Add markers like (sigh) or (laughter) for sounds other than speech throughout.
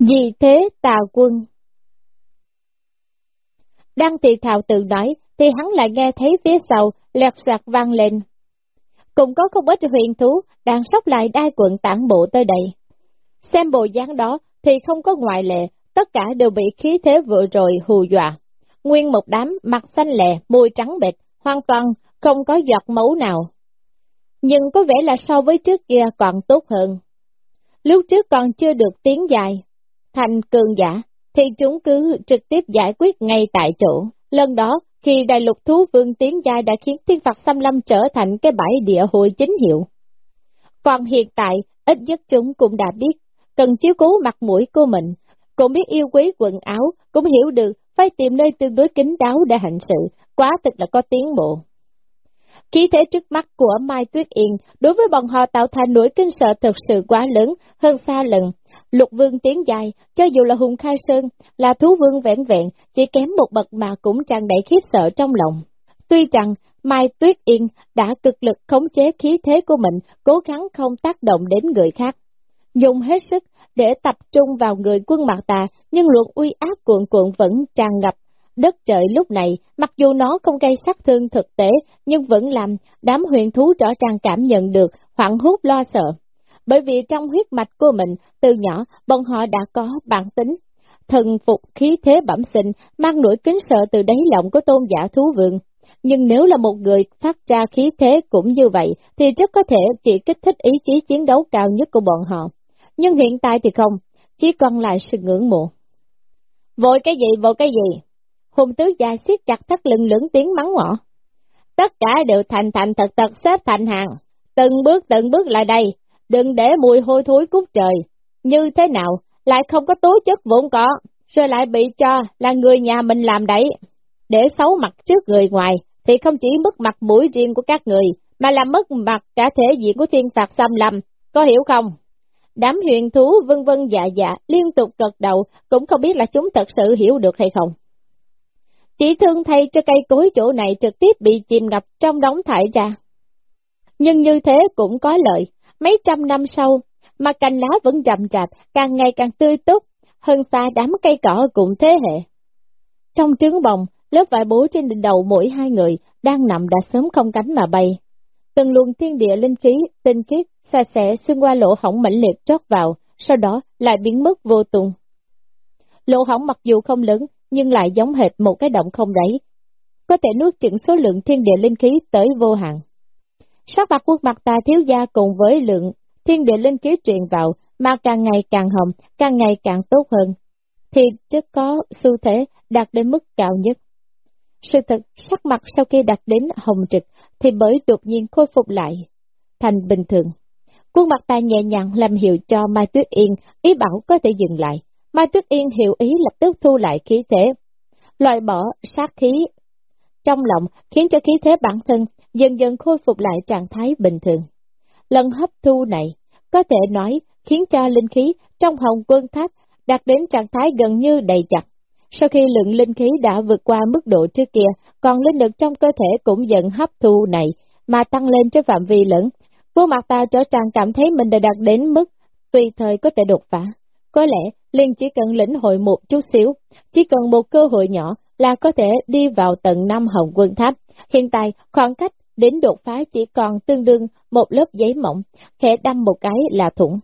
Vì thế tà quân. Đang tiệt thạo tự nói, thì hắn lại nghe thấy phía sau, lẹt soạt vang lên. Cũng có không ít huyền thú, đang sóc lại đai quận tản bộ tới đây. Xem bộ dáng đó, thì không có ngoại lệ, tất cả đều bị khí thế vừa rồi hù dọa. Nguyên một đám, mặt xanh lè, môi trắng bệt, hoàn toàn không có giọt máu nào. Nhưng có vẻ là so với trước kia còn tốt hơn. Lúc trước còn chưa được tiếng dài, thành cường giả, thì chúng cứ trực tiếp giải quyết ngay tại chỗ. Lần đó, khi đại lục thú vương tiến giai đã khiến thiên phạt xâm lâm trở thành cái bãi địa hội chính hiệu. Còn hiện tại, ít nhất chúng cũng đã biết, cần chiếu cố mặt mũi của mình, cũng biết yêu quý quần áo, cũng hiểu được phải tìm nơi tương đối kín đáo để hành sự, quá thực là có tiến bộ. Khí thế trước mắt của Mai Tuyết Yên đối với bọn họ tạo thành nỗi kinh sợ thực sự quá lớn, hơn xa lần. Lục vương tiến dài, cho dù là hùng khai sơn, là thú vương vẹn vẹn, chỉ kém một bậc mà cũng tràn đầy khiếp sợ trong lòng. Tuy rằng Mai Tuyết Yên đã cực lực khống chế khí thế của mình, cố gắng không tác động đến người khác. Dùng hết sức để tập trung vào người quân mặt tà, nhưng luồng uy áp cuộn cuộn vẫn tràn ngập. Đất trời lúc này, mặc dù nó không gây sát thương thực tế, nhưng vẫn làm đám huyền thú rõ ràng cảm nhận được hoảng hốt lo sợ. Bởi vì trong huyết mạch của mình, từ nhỏ, bọn họ đã có bản tính, thần phục khí thế bẩm sinh, mang nỗi kính sợ từ đáy lòng của tôn giả thú vượng. Nhưng nếu là một người phát ra khí thế cũng như vậy, thì rất có thể chỉ kích thích ý chí chiến đấu cao nhất của bọn họ. Nhưng hiện tại thì không, chỉ còn lại sự ngưỡng mộ. Vội cái gì, vội cái gì? Hùng tứ dài siết chặt thắt lưng lưỡng tiếng mắng ngỏ. Tất cả đều thành thành thật thật xếp thành hàng, từng bước từng bước lại đây, đừng để mùi hôi thối cút trời. Như thế nào, lại không có tố chất vốn có, rồi lại bị cho là người nhà mình làm đấy. Để xấu mặt trước người ngoài, thì không chỉ mất mặt mũi riêng của các người, mà làm mất mặt cả thể diện của thiên phạt xâm lầm có hiểu không? Đám huyền thú vân vân dạ dạ liên tục gật đầu, cũng không biết là chúng thật sự hiểu được hay không. Chỉ thương thay cho cây cối chỗ này trực tiếp bị chìm ngập trong đống thải ra. Nhưng như thế cũng có lợi, mấy trăm năm sau, mà cành lá vẫn rậm rạp, càng ngày càng tươi tốt, hơn xa đám cây cỏ cùng thế hệ. Trong trứng bồng, lớp vải bố trên đỉnh đầu mỗi hai người đang nằm đã sớm không cánh mà bay. Từng luồng thiên địa linh khí, tinh khiết, xa xẻ xuyên qua lỗ hỏng mãnh liệt trót vào, sau đó lại biến mất vô tung. Lỗ hỏng mặc dù không lớn, nhưng lại giống hệt một cái động không đáy, có thể nuốt chửng số lượng thiên địa linh khí tới vô hạn. Sắc mặt quốc mặt ta thiếu gia cùng với lượng thiên địa linh khí truyền vào, mà càng ngày càng hồng, càng ngày càng tốt hơn, thì rất có xu thế đạt đến mức cao nhất. Sự thật, sắc mặt sau khi đạt đến hồng trực, thì bởi đột nhiên khôi phục lại, thành bình thường. Quân mặt ta nhẹ nhàng làm hiệu cho Mai Tuyết Yên, ý bảo có thể dừng lại. Mai Tuyết Yên hiểu ý lập tức thu lại khí thế, loại bỏ sát khí trong lòng khiến cho khí thế bản thân dần dần khôi phục lại trạng thái bình thường. Lần hấp thu này có thể nói khiến cho linh khí trong hồng quân tháp đạt đến trạng thái gần như đầy chặt. Sau khi lượng linh khí đã vượt qua mức độ trước kia, còn linh lực trong cơ thể cũng dần hấp thu này mà tăng lên trên phạm vi lớn. Vô mặt ta trở trang cảm thấy mình đã đạt đến mức tùy thời có thể đột phá. Có lẽ Liên chỉ cần lĩnh hội một chút xíu, chỉ cần một cơ hội nhỏ là có thể đi vào tận năm hồng quân tháp. Hiện tại, khoảng cách đến đột phá chỉ còn tương đương một lớp giấy mỏng, khẽ đâm một cái là thủng.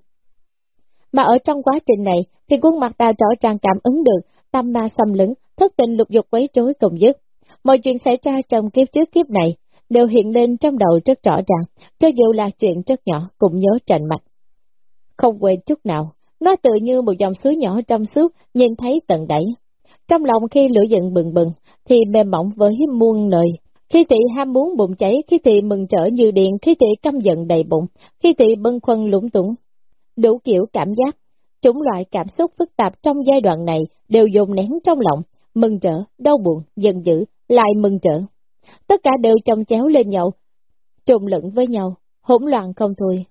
Mà ở trong quá trình này, thì quân mặt ta rõ ràng cảm ứng được, tâm ma xâm lấn, thất tình lục dục quấy rối cùng dứt. Mọi chuyện xảy ra trong kiếp trước kiếp này, đều hiện lên trong đầu rất rõ ràng, cho dù là chuyện rất nhỏ cũng nhớ trành mạch. Không quên chút nào, nó tự như một dòng suối nhỏ trong suốt, nhìn thấy tận đẩy. Trong lòng khi lửa giận bừng bừng, thì mềm mỏng với muôn lời. Khi thị ham muốn bụng cháy, khi thị mừng trở như điện, khi thị căm giận đầy bụng, khi thị bân khuân lũng tủng. Đủ kiểu cảm giác, chủng loại cảm xúc phức tạp trong giai đoạn này đều dồn nén trong lòng, mừng trở, đau buồn, giận dữ, lại mừng trở. Tất cả đều chồng chéo lên nhau, trùng lẫn với nhau, hỗn loạn không thôi.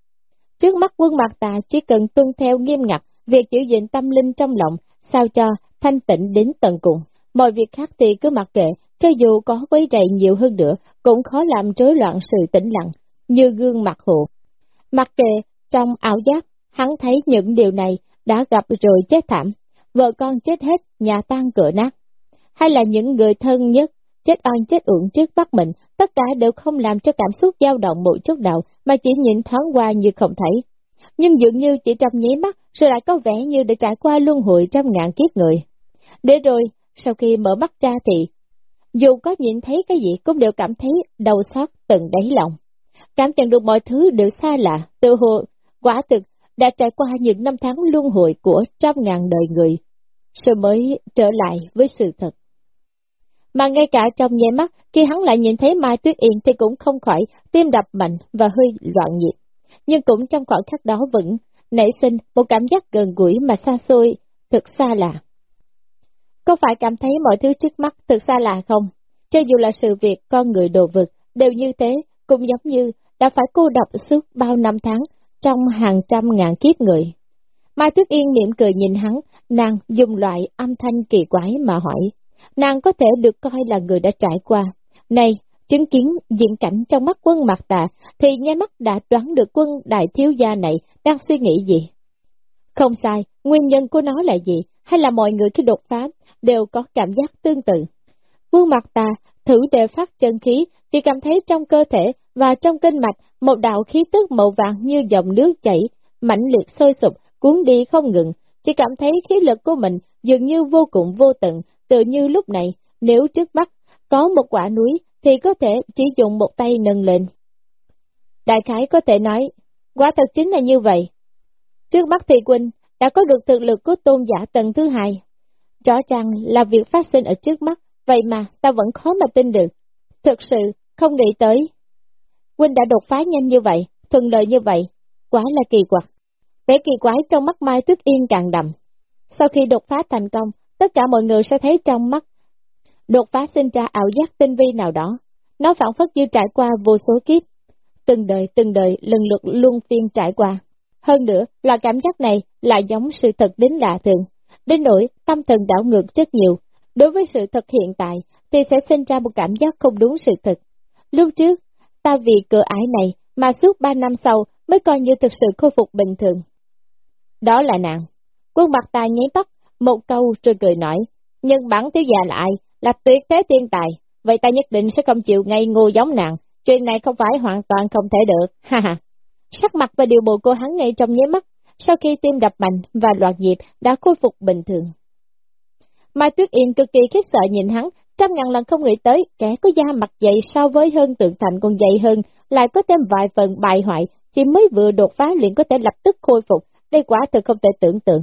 Trước mắt quân mặt tà chỉ cần tuân theo nghiêm ngặt việc giữ gìn tâm linh trong lòng, sao cho thanh tịnh đến tận cùng. Mọi việc khác thì cứ mặc kệ, cho dù có quấy rầy nhiều hơn nữa, cũng khó làm rối loạn sự tĩnh lặng, như gương mặt hộ. Mặc kệ, trong ảo giác, hắn thấy những điều này đã gặp rồi chết thảm, vợ con chết hết, nhà tan cửa nát. Hay là những người thân nhất, chết oan chết uổng trước mắt mình, tất cả đều không làm cho cảm xúc dao động một chút nào, mà chỉ nhìn thoáng qua như không thấy. Nhưng dường như chỉ trong nháy mắt, rồi lại có vẻ như đã trải qua luân hồi trăm ngàn kiếp người. Để rồi, sau khi mở mắt ra thì, dù có nhìn thấy cái gì cũng đều cảm thấy đau xót từng đáy lòng. Cảm nhận được mọi thứ đều xa lạ, tự hồ, quả thực đã trải qua những năm tháng luân hồi của trăm ngàn đời người, rồi mới trở lại với sự thật. Mà ngay cả trong nháy mắt, khi hắn lại nhìn thấy Mai Tuyết Yên thì cũng không khỏi tim đập mạnh và hơi loạn nhịp. Nhưng cũng trong khoảng khắc đó vẫn nảy sinh một cảm giác gần gũi mà xa xôi, thực xa lạ. Có phải cảm thấy mọi thứ trước mắt thực xa lạ không? Cho dù là sự việc con người đồ vực, đều như thế, cũng giống như đã phải cô độc suốt bao năm tháng trong hàng trăm ngàn kiếp người. Mai Tuyết Yên mỉm cười nhìn hắn, nàng dùng loại âm thanh kỳ quái mà hỏi. Nàng có thể được coi là người đã trải qua. Này, chứng kiến diện cảnh trong mắt quân mặt tà, thì nháy mắt đã đoán được quân đại thiếu gia này đang suy nghĩ gì. Không sai, nguyên nhân của nó là gì, hay là mọi người khi đột phá đều có cảm giác tương tự. Quân mặt ta thử đề phát chân khí, chỉ cảm thấy trong cơ thể và trong kinh mạch một đạo khí tức màu vàng như dòng nước chảy, mãnh liệt sôi sụp, cuốn đi không ngừng, chỉ cảm thấy khí lực của mình dường như vô cùng vô tận, tự như lúc này, nếu trước mắt có một quả núi thì có thể chỉ dùng một tay nâng lên. Đại khái có thể nói, quả thật chính là như vậy. Trước mắt thì Quỳnh đã có được thực lực của tôn giả tầng thứ hai. Rõ ràng là việc phát sinh ở trước mắt, vậy mà ta vẫn khó mà tin được. Thực sự, không nghĩ tới. huynh đã đột phá nhanh như vậy, thuận lợi như vậy, quá là kỳ quặc. Vẻ kỳ quái trong mắt Mai Tuyết Yên càng đậm. Sau khi đột phá thành công, tất cả mọi người sẽ thấy trong mắt đột phá sinh ra ảo giác tinh vi nào đó. Nó phản phất như trải qua vô số kiếp. Từng đời từng đời lần lượt luân phiên trải qua. Hơn nữa, loại cảm giác này lại giống sự thật đến lạ thường. Đến nỗi tâm thần đảo ngược rất nhiều. Đối với sự thật hiện tại thì sẽ sinh ra một cảm giác không đúng sự thật. Lúc trước, ta vì cửa ải này mà suốt ba năm sau mới coi như thực sự khôi phục bình thường. Đó là nạn. Quân mặt ta nháy bắt một câu rồi cười nói, nhưng bản thiếu già là ai? Là tuyệt thế tiên tài, vậy ta nhất định sẽ không chịu ngay ngu giống nàng, chuyện này không phải hoàn toàn không thể được, (laughs) ha ha. Sắc mặt và điều bộ cô hắn ngay trong nháy mắt, sau khi tim đập mạnh và loạt nhịp đã khôi phục bình thường. Mai Tuyết Yên cực kỳ khiếp sợ nhìn hắn, trăm ngàn lần không nghĩ tới, kẻ có da mặt dày so với hơn tượng thành còn dày hơn, lại có thêm vài phần bại hoại, chỉ mới vừa đột phá liền có thể lập tức khôi phục, đây quả thực không thể tưởng tượng.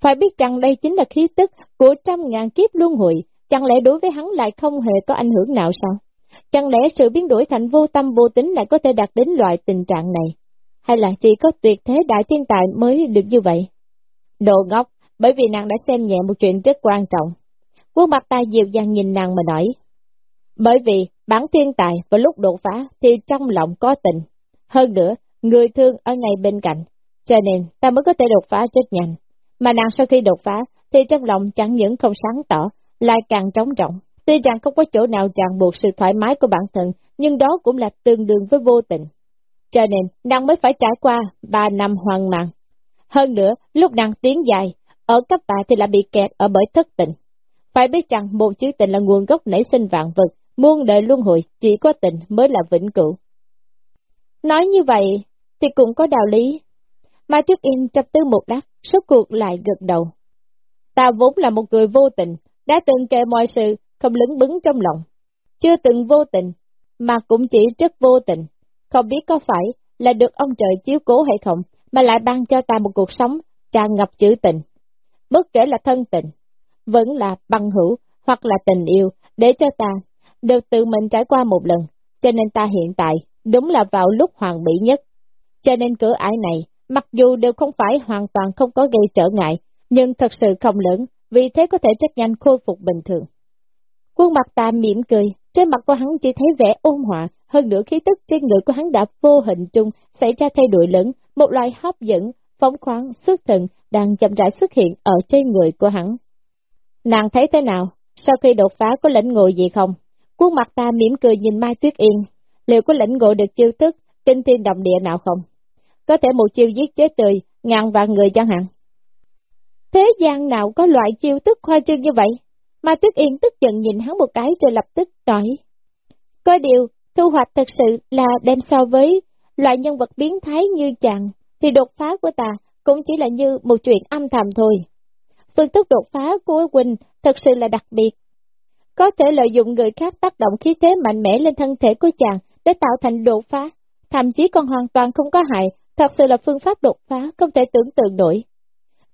Phải biết rằng đây chính là khí tức của trăm ngàn kiếp luân hồi, chẳng lẽ đối với hắn lại không hề có ảnh hưởng nào sao? Chẳng lẽ sự biến đổi thành vô tâm vô tính lại có thể đạt đến loại tình trạng này? Hay là chỉ có tuyệt thế đại thiên tài mới được như vậy? Đồ ngốc, bởi vì nàng đã xem nhẹ một chuyện rất quan trọng. Quân mặt ta dịu dàng nhìn nàng mà nói. Bởi vì bản thiên tài vào lúc đột phá thì trong lòng có tình. Hơn nữa, người thương ở ngay bên cạnh, cho nên ta mới có thể đột phá rất nhanh. Mà nàng sau khi đột phá, thì trong lòng chẳng những không sáng tỏ, lại càng trống trọng. Tuy rằng không có chỗ nào ràng buộc sự thoải mái của bản thân, nhưng đó cũng là tương đương với vô tình. Cho nên, nàng mới phải trải qua 3 năm hoang mang. Hơn nữa, lúc nàng tiến dài, ở cấp 3 thì lại bị kẹt ở bởi thất tình. Phải biết rằng một chữ tình là nguồn gốc nảy sinh vạn vật, muôn đời luân hồi, chỉ có tình mới là vĩnh cửu. Nói như vậy, thì cũng có đạo lý. Mai Tuyết Yên chập tư một lát, số cuộc lại gật đầu. Ta vốn là một người vô tình, đã từng kể mọi sự, không lứng bứng trong lòng. Chưa từng vô tình, mà cũng chỉ rất vô tình. Không biết có phải là được ông trời chiếu cố hay không, mà lại ban cho ta một cuộc sống tràn ngập chữ tình. Bất kể là thân tình, vẫn là băng hữu, hoặc là tình yêu, để cho ta đều tự mình trải qua một lần. Cho nên ta hiện tại, đúng là vào lúc hoàng mỹ nhất. Cho nên cửa ải này, Mặc dù đều không phải hoàn toàn không có gây trở ngại, nhưng thật sự không lớn, vì thế có thể rất nhanh khôi phục bình thường. khuôn mặt ta mỉm cười, trên mặt của hắn chỉ thấy vẻ ôn hòa, hơn nữa khí tức trên người của hắn đã vô hình chung xảy ra thay đổi lớn, một loại hấp dẫn, phóng khoáng, xuất thần đang chậm rãi xuất hiện ở trên người của hắn. Nàng thấy thế nào? Sau khi đột phá có lĩnh ngộ gì không? Quân mặt ta mỉm cười nhìn Mai Tuyết Yên, liệu có lĩnh ngộ được chiêu thức kinh thiên động địa nào không? Có thể một chiêu giết chết tươi, ngàn vạn người chẳng hạn. Thế gian nào có loại chiêu thức khoa trương như vậy? Mà Tuyết Yên tức giận nhìn hắn một cái rồi lập tức nói. Có điều, thu hoạch thật sự là đem so với loại nhân vật biến thái như chàng, thì đột phá của ta cũng chỉ là như một chuyện âm thầm thôi. Phương thức đột phá của Quỳnh thật sự là đặc biệt. Có thể lợi dụng người khác tác động khí thế mạnh mẽ lên thân thể của chàng để tạo thành đột phá, thậm chí còn hoàn toàn không có hại, thật sự là phương pháp đột phá không thể tưởng tượng nổi.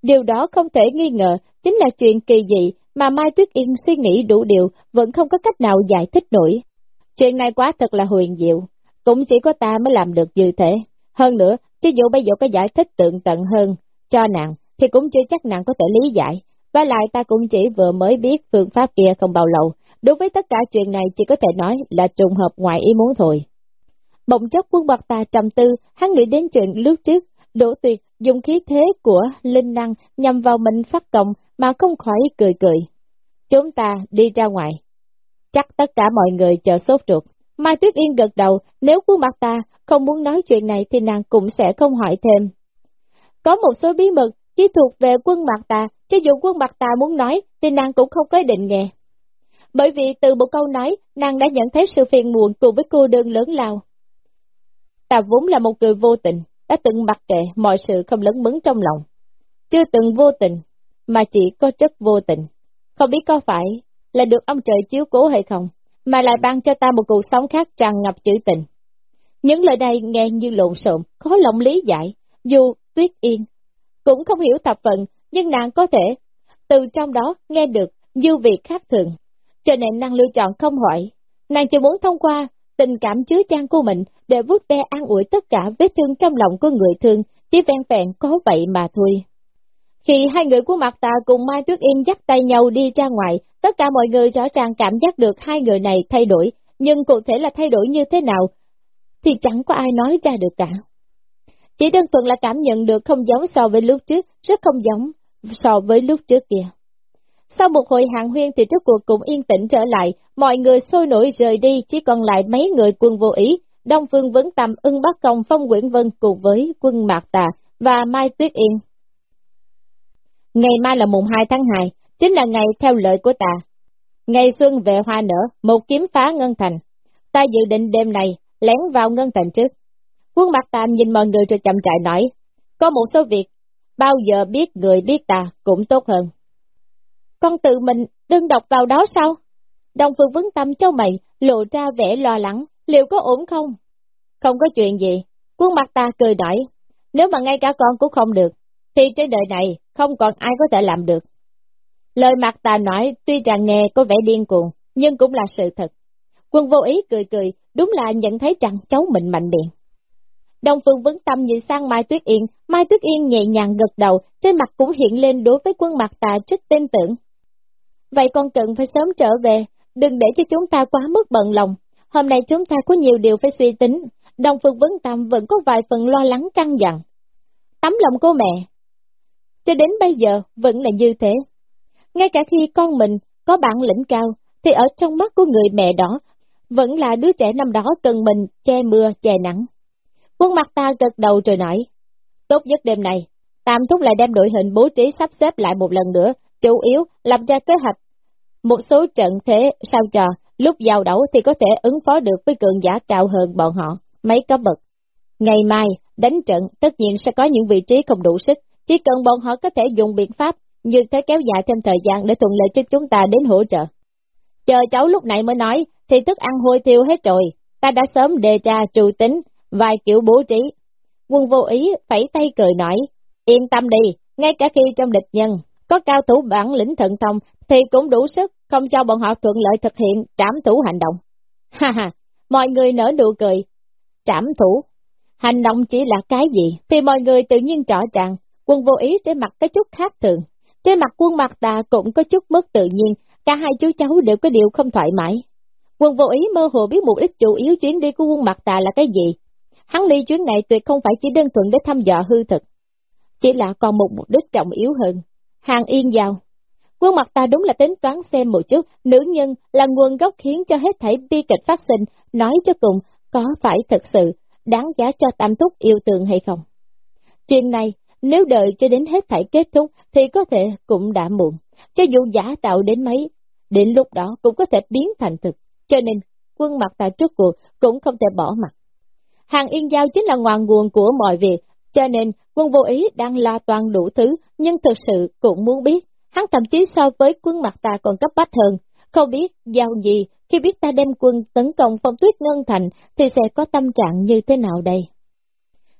Điều đó không thể nghi ngờ, chính là chuyện kỳ dị mà Mai Tuyết Yên suy nghĩ đủ điều, vẫn không có cách nào giải thích nổi. Chuyện này quá thật là huyền diệu, cũng chỉ có ta mới làm được như thế. Hơn nữa, chứ dù bây giờ có giải thích tượng tận hơn cho nàng, thì cũng chưa chắc nàng có thể lý giải. Và lại ta cũng chỉ vừa mới biết phương pháp kia không bao lâu, đối với tất cả chuyện này chỉ có thể nói là trùng hợp ngoài ý muốn thôi. Bỗng chốc quân bạc ta trầm tư, hắn nghĩ đến chuyện lúc trước, đổ tuyệt dùng khí thế của linh năng nhằm vào mình phát động mà không khỏi cười cười. Chúng ta đi ra ngoài. Chắc tất cả mọi người chờ sốt ruột. Mai Tuyết Yên gật đầu, nếu quân mặt ta không muốn nói chuyện này thì nàng cũng sẽ không hỏi thêm. Có một số bí mật chỉ thuộc về quân mặt ta, cho dù quân mặt ta muốn nói thì nàng cũng không có định nghe. Bởi vì từ một câu nói, nàng đã nhận thấy sự phiền muộn cùng với cô đơn lớn lao. Ta vốn là một người vô tình, đã từng mặc kệ mọi sự không lớn mứng trong lòng. Chưa từng vô tình, mà chỉ có chất vô tình. Không biết có phải là được ông trời chiếu cố hay không, mà lại ban cho ta một cuộc sống khác tràn ngập chữ tình. Những lời này nghe như lộn xộn, khó lòng lý giải, dù tuyết yên, cũng không hiểu thập phận, nhưng nàng có thể từ trong đó nghe được dư vị khác thường, cho nên nàng lựa chọn không hỏi. Nàng chỉ muốn thông qua tình cảm chứa chan của mình để vút ve an ủi tất cả vết thương trong lòng của người thương, chỉ ven vẹn có vậy mà thôi. Khi hai người của mặt tà cùng Mai Tuyết Yên dắt tay nhau đi ra ngoài, tất cả mọi người rõ ràng cảm giác được hai người này thay đổi, nhưng cụ thể là thay đổi như thế nào, thì chẳng có ai nói ra được cả. Chỉ đơn thuần là cảm nhận được không giống so với lúc trước, rất không giống so với lúc trước kia. Sau một hồi hạng huyên thì trước cuộc cũng yên tĩnh trở lại, mọi người sôi nổi rời đi, chỉ còn lại mấy người quân vô ý, Đông Phương Vấn Tâm, ưng Bắc Công, Phong Nguyễn Vân cùng với quân Mạc Tà và Mai Tuyết Yên. Ngày mai là mùng 2 tháng 2, chính là ngày theo lợi của ta. Ngày xuân về hoa nở, một kiếm phá ngân thành. Ta dự định đêm này, lén vào ngân thành trước. Quân Mạc tà nhìn mọi người rồi chậm trại nói, có một số việc, bao giờ biết người biết ta cũng tốt hơn. Con tự mình đơn độc vào đó sao? Đồng phương vấn tâm cho mày, lộ ra vẻ lo lắng, liệu có ổn không? Không có chuyện gì, quân mặt ta cười nói, nếu mà ngay cả con cũng không được, thì trên đời này không còn ai có thể làm được. Lời mặt ta nói tuy rằng nghe có vẻ điên cuồng, nhưng cũng là sự thật. Quân vô ý cười cười, đúng là nhận thấy rằng cháu mình mạnh miệng. Đông Phương vấn tâm nhìn sang Mai Tuyết Yên, Mai Tuyết Yên nhẹ nhàng gật đầu, trên mặt cũng hiện lên đối với quân mặt tà rất tin tưởng. Vậy con cần phải sớm trở về, đừng để cho chúng ta quá mức bận lòng. Hôm nay chúng ta có nhiều điều phải suy tính, đồng Phương Vấn Tâm vẫn có vài phần lo lắng căng dặn. Tấm lòng cô mẹ, cho đến bây giờ vẫn là như thế. Ngay cả khi con mình có bản lĩnh cao, thì ở trong mắt của người mẹ đó, vẫn là đứa trẻ năm đó cần mình che mưa, che nắng. Quân mặt ta gật đầu rồi nói, tốt nhất đêm này, Tam Thúc lại đem đội hình bố trí sắp xếp lại một lần nữa, chủ yếu làm ra kế hoạch. Một số trận thế sao trò, lúc giao đấu thì có thể ứng phó được với cường giả cao hơn bọn họ, mấy cấp bậc. Ngày mai, đánh trận tất nhiên sẽ có những vị trí không đủ sức, chỉ cần bọn họ có thể dùng biện pháp như thế kéo dài thêm thời gian để thuận lợi cho chúng ta đến hỗ trợ. Chờ cháu lúc này mới nói, thì thức ăn hôi thiêu hết rồi, ta đã sớm đề ra trù tính, vài kiểu bố trí. Quân vô ý, phải tay cười nói, yên tâm đi, ngay cả khi trong địch nhân, có cao thủ bản lĩnh thận thông, thì cũng đủ sức, không cho bọn họ thuận lợi thực hiện trảm thủ hành động. (laughs) Ha ha, mọi người nở nụ cười. Trảm thủ, hành động chỉ là cái gì, thì mọi người tự nhiên rõ ràng, quân vô ý trên mặt có chút khác thường. Trên mặt quân mặt tà cũng có chút mất tự nhiên, cả hai chú cháu đều có điều không thoải mái. Quân vô ý mơ hồ biết mục đích chủ yếu chuyến đi của quân mặt tà là cái gì. Hắn đi chuyến này tuyệt không phải chỉ đơn thuần để thăm dò hư thực, chỉ là còn một mục đích trọng yếu hơn. Hàng yên giao. Quân mặt ta đúng là tính toán xem một chút, nữ nhân là nguồn gốc khiến cho hết thảy bi kịch phát sinh, nói cho cùng, có phải thật sự đáng giá cho tam túc yêu tường hay không? Chuyện này nếu đợi cho đến hết thảy kết thúc thì có thể cũng đã muộn, cho dù giả tạo đến mấy, đến lúc đó cũng có thể biến thành thực, cho nên quân mặt ta trước cuộc cũng không thể bỏ mặt. Hàng Yên Giao chính là ngoan nguồn của mọi việc, cho nên quân vô ý đang la toàn đủ thứ, nhưng thực sự cũng muốn biết, hắn thậm chí so với quân mặt ta còn cấp bách hơn, không biết giao gì khi biết ta đem quân tấn công phong tuyết ngân thành thì sẽ có tâm trạng như thế nào đây.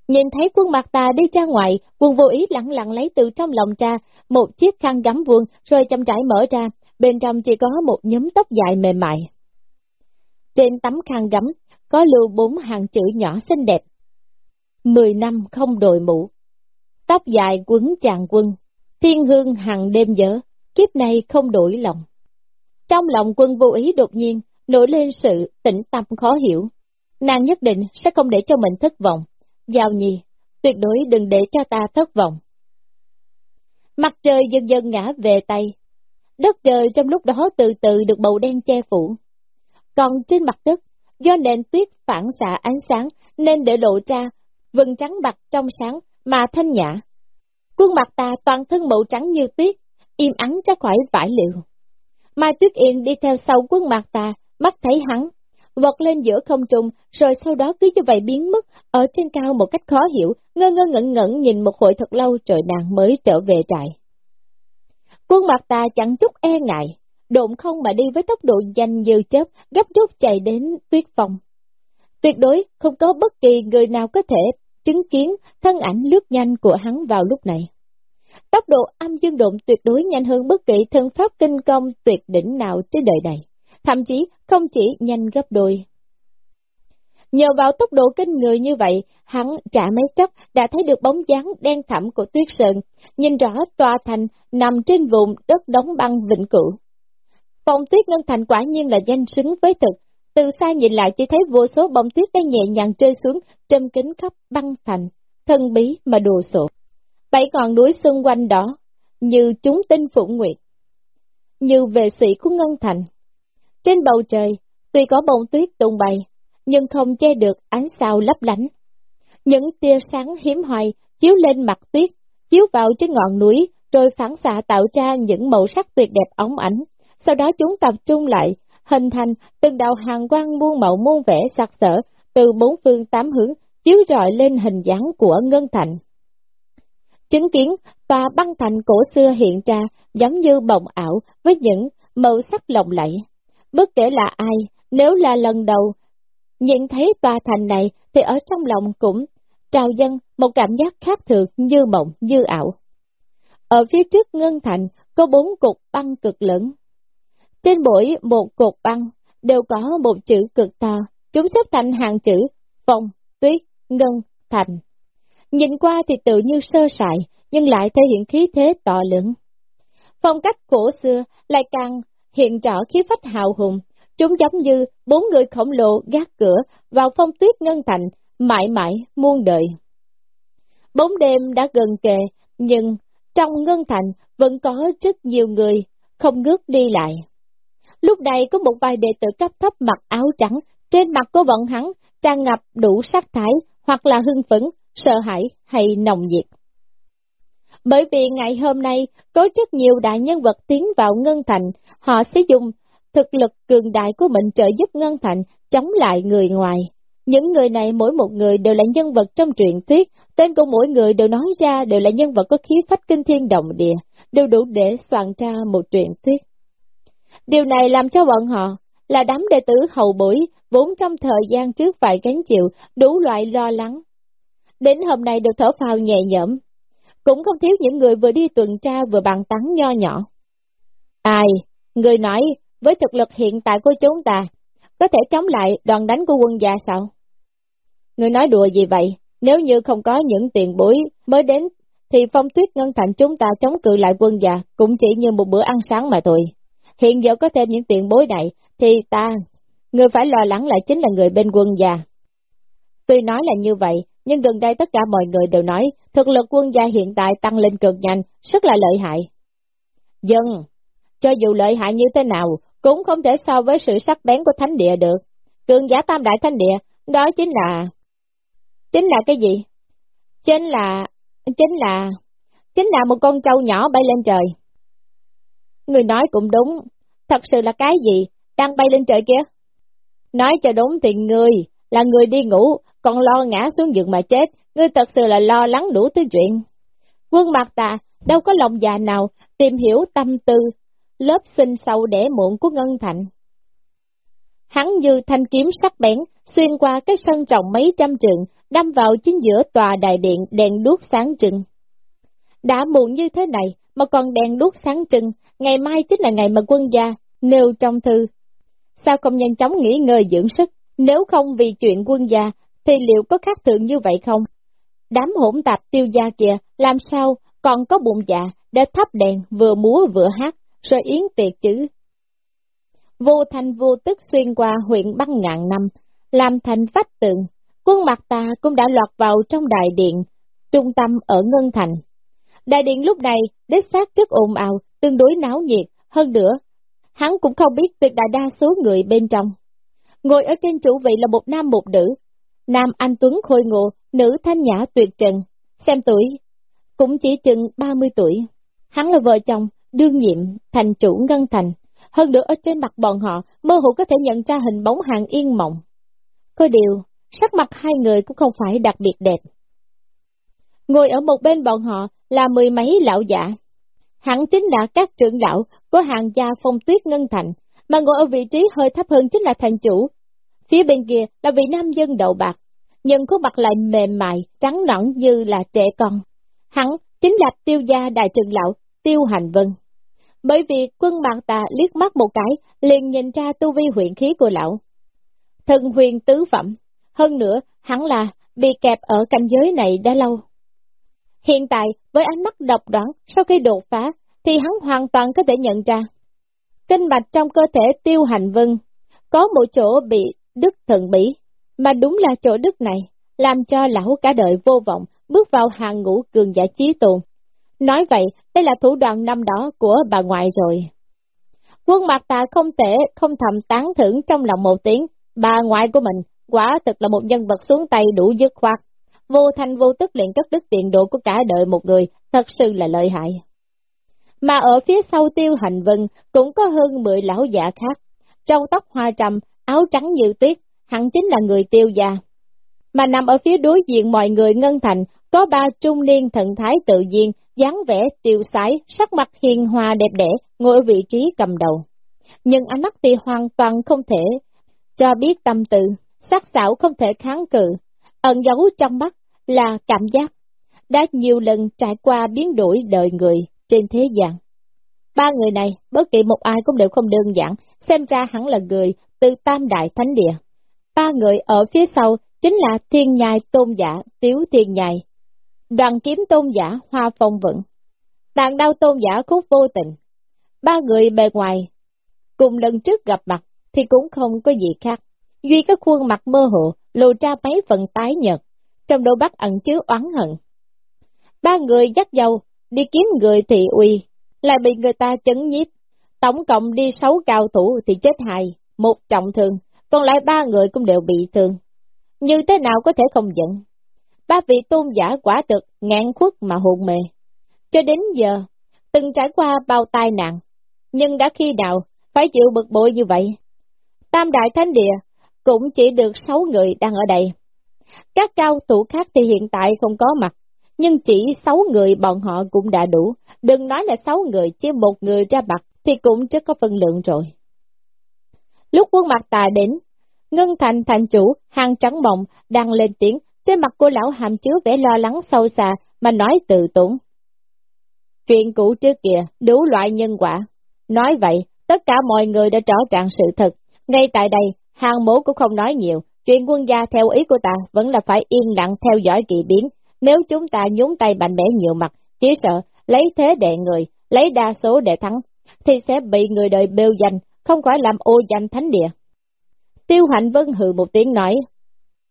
Nhìn thấy quân mặt ta đi ra ngoài, quân vô ý lặng lặng lấy từ trong lòng ra một chiếc khăn gắm vuông rồi chăm trải mở ra, bên trong chỉ có một nhóm tóc dài mềm mại. Trên tấm khăn gắm có lưu bốn hàng chữ nhỏ xinh đẹp. Mười năm không đội mũ. Tóc dài quấn chàng quân, thiên hương hằng đêm dở, kiếp này không đổi lòng. Trong lòng quân vô ý đột nhiên, nổi lên sự tĩnh tâm khó hiểu. Nàng nhất định sẽ không để cho mình thất vọng. Giao nhi, tuyệt đối đừng để cho ta thất vọng. Mặt trời dần dần ngã về Tây. Đất trời trong lúc đó từ từ được bầu đen che phủ. Còn trên mặt đất, do nền tuyết phản xạ ánh sáng nên để lộ ra vừng trắng bạc trong sáng mà thanh nhã. Quân mặt ta toàn thân màu trắng như tuyết, im ắng ra khỏi vải liệu. Mai Tuyết Yên đi theo sau quân mặt ta, mắt thấy hắn, vọt lên giữa không trung, rồi sau đó cứ như vậy biến mất ở trên cao một cách khó hiểu, ngơ ngơ ngẩn ngẩn nhìn một hồi thật lâu trời nàng mới trở về trại. Quân mặt ta chẳng chút e ngại, độn không mà đi với tốc độ nhanh như chớp, gấp rút chạy đến tuyết phòng. Tuyệt đối không có bất kỳ người nào có thể chứng kiến thân ảnh lướt nhanh của hắn vào lúc này. Tốc độ âm dương độn tuyệt đối nhanh hơn bất kỳ thân pháp kinh công tuyệt đỉnh nào trên đời này, thậm chí không chỉ nhanh gấp đôi. Nhờ vào tốc độ kinh người như vậy, hắn chả mấy chốc đã thấy được bóng dáng đen thẳm của tuyết sơn, nhìn rõ tòa thành nằm trên vùng đất đóng băng vĩnh cửu. Phòng tuyết ngân thành quả nhiên là danh xứng với thực, từ xa nhìn lại chỉ thấy vô số bông tuyết đang nhẹ nhàng rơi xuống, trâm kính khắp băng thành, thân bí mà đồ sộ bảy ngọn núi xung quanh đó, như chúng tinh phủ nguyệt, như vệ sĩ của Ngân Thành. Trên bầu trời, tuy có bông tuyết tung bay, nhưng không che được ánh sao lấp lánh. Những tia sáng hiếm hoài chiếu lên mặt tuyết, chiếu vào trên ngọn núi, rồi phản xạ tạo ra những màu sắc tuyệt đẹp óng ảnh. Sau đó chúng tập trung lại, hình thành từng đạo hàng quang muôn màu muôn vẻ sặc sỡ từ bốn phương tám hướng, chiếu rọi lên hình dáng của Ngân Thành. Chứng kiến tòa băng thành cổ xưa hiện ra giống như bồng ảo với những màu sắc lộng lẫy. Bất kể là ai, nếu là lần đầu nhìn thấy tòa thành này thì ở trong lòng cũng trào dân một cảm giác khác thường như mộng, như ảo. Ở phía trước ngân thành có bốn cục băng cực lớn. Trên mỗi một cột băng đều có một chữ cực to, chúng xếp thành hàng chữ phong, tuyết, ngân, thành. Nhìn qua thì tự như sơ sài, nhưng lại thể hiện khí thế to lớn. Phong cách cổ xưa lại càng hiện rõ khí phách hào hùng, chúng giống như bốn người khổng lồ gác cửa vào phong tuyết ngân thành, mãi mãi muôn đời. Bốn đêm đã gần kề, nhưng trong ngân thành vẫn có rất nhiều người không ngước đi lại. Lúc này có một vài đệ tử cấp thấp mặc áo trắng, trên mặt của bọn hắn tràn ngập đủ sắc thái, hoặc là hưng phấn, sợ hãi hay nồng nhiệt. Bởi vì ngày hôm nay có rất nhiều đại nhân vật tiến vào Ngân Thành, họ sẽ dùng thực lực cường đại của mình trợ giúp Ngân Thành chống lại người ngoài. Những người này mỗi một người đều là nhân vật trong truyện thuyết, tên của mỗi người đều nói ra đều là nhân vật có khí phách kinh thiên động địa, đều đủ để soạn ra một truyện thuyết. Điều này làm cho bọn họ là đám đệ tử hậu bối, vốn trong thời gian trước phải gánh chịu đủ loại lo lắng, Đến hôm nay được thở phào nhẹ nhõm, cũng không thiếu những người vừa đi tuần tra vừa bàn tán nho nhỏ. Ai, người nói, với thực lực hiện tại của chúng ta, có thể chống lại đoàn đánh của quân gia sao? Người nói đùa gì vậy? Nếu như không có những tiền bối mới đến, thì phong tuyết ngân thành chúng ta chống cự lại quân già cũng chỉ như một bữa ăn sáng mà thôi. Hiện giờ có thêm những tiền bối này, thì ta, người phải lo lắng lại chính là người bên quân già. Tuy nói là như vậy, nhưng gần đây tất cả mọi người đều nói thực lực quân gia hiện tại tăng lên cực nhanh, rất là lợi hại. Dân, cho dù lợi hại như thế nào, cũng không thể so với sự sắc bén của thánh địa được. Cường giả tam đại thánh địa, đó chính là... Chính là cái gì? Chính là Chính là, chính là một con trâu nhỏ bay lên trời. Người nói cũng đúng, thật sự là cái gì, đang bay lên trời kia? Nói cho đúng thì người, là người đi ngủ, còn lo ngã xuống giường mà chết, ngươi thật sự là lo lắng đủ thứ chuyện. Quân mặt tà, đâu có lòng già nào tìm hiểu tâm tư, lớp sinh sâu đẻ muộn của Ngân Thành. Hắn như thanh kiếm sắc bén, xuyên qua cái sân trọng mấy trăm trường, đâm vào chính giữa tòa đại điện đèn đuốc sáng trưng. Đã muộn như thế này, mà còn đèn đuốc sáng trưng, ngày mai chính là ngày mà quân gia nêu trong thư. Sao không nhanh chóng nghỉ ngơi dưỡng sức, nếu không vì chuyện quân gia, thì liệu có khác thường như vậy không? Đám hỗn tạp tiêu gia kìa, làm sao còn có bụng dạ để thắp đèn vừa múa vừa hát, rồi yến tiệc chứ? Vô thành vô tức xuyên qua huyện băng ngàn năm, làm thành vách tượng, quân mặt ta cũng đã lọt vào trong đại điện, trung tâm ở Ngân Thành. Đại điện lúc này, đích xác rất ồn ào, tương đối náo nhiệt, hơn nữa, hắn cũng không biết việc đại đa số người bên trong. Ngồi ở trên chủ vị là một nam một nữ, nam anh Tuấn khôi ngộ, nữ thanh nhã tuyệt trần, xem tuổi, cũng chỉ chừng 30 tuổi. Hắn là vợ chồng, đương nhiệm, thành chủ Ngân Thành, hơn nữa ở trên mặt bọn họ, mơ hồ có thể nhận ra hình bóng hàng yên mộng. Có điều, sắc mặt hai người cũng không phải đặc biệt đẹp. Ngồi ở một bên bọn họ là mười mấy lão giả. Hẳn chính là các trưởng lão của hàng gia phong tuyết ngân thành, mà ngồi ở vị trí hơi thấp hơn chính là thành chủ. Phía bên kia là vị nam dân đầu bạc, nhưng khuôn mặt lại mềm mại, trắng nõn như là trẻ con. Hắn chính là tiêu gia đại trưởng lão, tiêu hành vân. Bởi vì quân mạng tà liếc mắt một cái, liền nhìn ra tu vi huyện khí của lão. Thần huyền tứ phẩm, hơn nữa, hắn là bị kẹp ở cảnh giới này đã lâu. Hiện tại, với ánh mắt độc đoán, sau khi đột phá, thì hắn hoàn toàn có thể nhận ra. Kinh mạch trong cơ thể tiêu hành vân, có một chỗ bị đứt thần bỉ, mà đúng là chỗ đứt này, làm cho lão cả đời vô vọng, bước vào hàng ngũ cường giả trí tồn. Nói vậy, đây là thủ đoạn năm đó của bà ngoại rồi. Quân mặt ta không thể không thầm tán thưởng trong lòng một tiếng, bà ngoại của mình, quả thực là một nhân vật xuống tay đủ dứt khoát. Vô thanh vô tức liền cất đứt tiền độ của cả đời một người, thật sự là lợi hại. Mà ở phía sau tiêu hành vân cũng có hơn 10 lão giả khác, trâu tóc hoa trầm, áo trắng như tuyết, hẳn chính là người tiêu gia. Mà nằm ở phía đối diện mọi người ngân thành, có ba trung niên thần thái tự nhiên, dáng vẻ tiêu sái, sắc mặt hiền hòa đẹp đẽ, ngồi ở vị trí cầm đầu. Nhưng ánh mắt thì hoàn toàn không thể cho biết tâm tư, sắc sảo không thể kháng cự, ẩn giấu trong mắt là cảm giác, đã nhiều lần trải qua biến đổi đời người trên thế gian. Ba người này, bất kỳ một ai cũng đều không đơn giản, xem ra hẳn là người từ Tam Đại Thánh Địa. Ba người ở phía sau chính là Thiên Nhai Tôn Giả, Tiếu Thiên Nhai, đoàn kiếm Tôn Giả, Hoa Phong Vững, tàn đau Tôn Giả Khúc Vô Tình. Ba người bề ngoài, cùng lần trước gặp mặt thì cũng không có gì khác, duy các khuôn mặt mơ hồ, lộ ra mấy phần tái nhợt, trong đôi mắt ẩn chứa oán hận. Ba người dắt dầu đi kiếm người thị uy, lại bị người ta chấn nhiếp, tổng cộng đi sáu cao thủ thì chết hai, một trọng thương, còn lại ba người cũng đều bị thương. Như thế nào có thể không giận? Ba vị tôn giả quả thực ngạn khuất mà hồn mề Cho đến giờ, từng trải qua bao tai nạn, nhưng đã khi nào phải chịu bực bội như vậy? Tam đại thánh địa cũng chỉ được sáu người đang ở đây. Các cao thủ khác thì hiện tại không có mặt, nhưng chỉ sáu người bọn họ cũng đã đủ. Đừng nói là sáu người, chỉ một người ra mặt thì cũng chưa có phân lượng rồi. Lúc quân mặt tà đến, Ngân Thành thành chủ, hàng trắng mộng, đang lên tiếng, trên mặt cô lão hàm chứa vẻ lo lắng sâu xa, mà nói tự tốn. Chuyện cũ trước kia, đủ loại nhân quả. Nói vậy, tất cả mọi người đã rõ ràng sự thật. Ngay tại đây, hàng mố cũng không nói nhiều, chuyện quân gia theo ý của ta vẫn là phải yên lặng theo dõi kỳ biến. Nếu chúng ta nhúng tay mạnh mẽ nhiều mặt, chỉ sợ lấy thế đệ người, lấy đa số để thắng, thì sẽ bị người đời bêu danh, không phải làm ô danh thánh địa. Tiêu hạnh vân hừ một tiếng nói,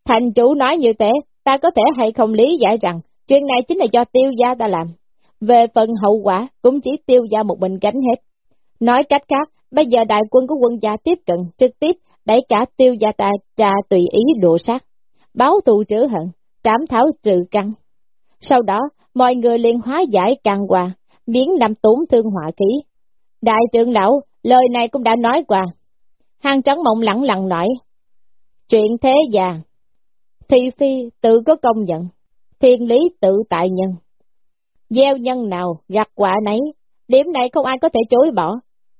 thành chủ nói như thế, ta có thể hay không lý giải rằng, chuyện này chính là do tiêu gia ta làm. Về phần hậu quả, cũng chỉ tiêu gia một mình gánh hết. Nói cách khác, bây giờ đại quân của quân gia tiếp cận, trực tiếp đẩy cả tiêu gia ta trà tùy ý đổ sát, báo thù trữ hận, trảm thảo trừ căn. Sau đó, mọi người liền hóa giải càng hòa, miễn làm tốn thương họa khí. Đại trưởng lão, lời này cũng đã nói qua. Hàng trắng mộng lặng lặng nói. Chuyện thế già, thị phi tự có công nhận, thiên lý tự tại nhân. Gieo nhân nào, gặt quả nấy, điểm này không ai có thể chối bỏ.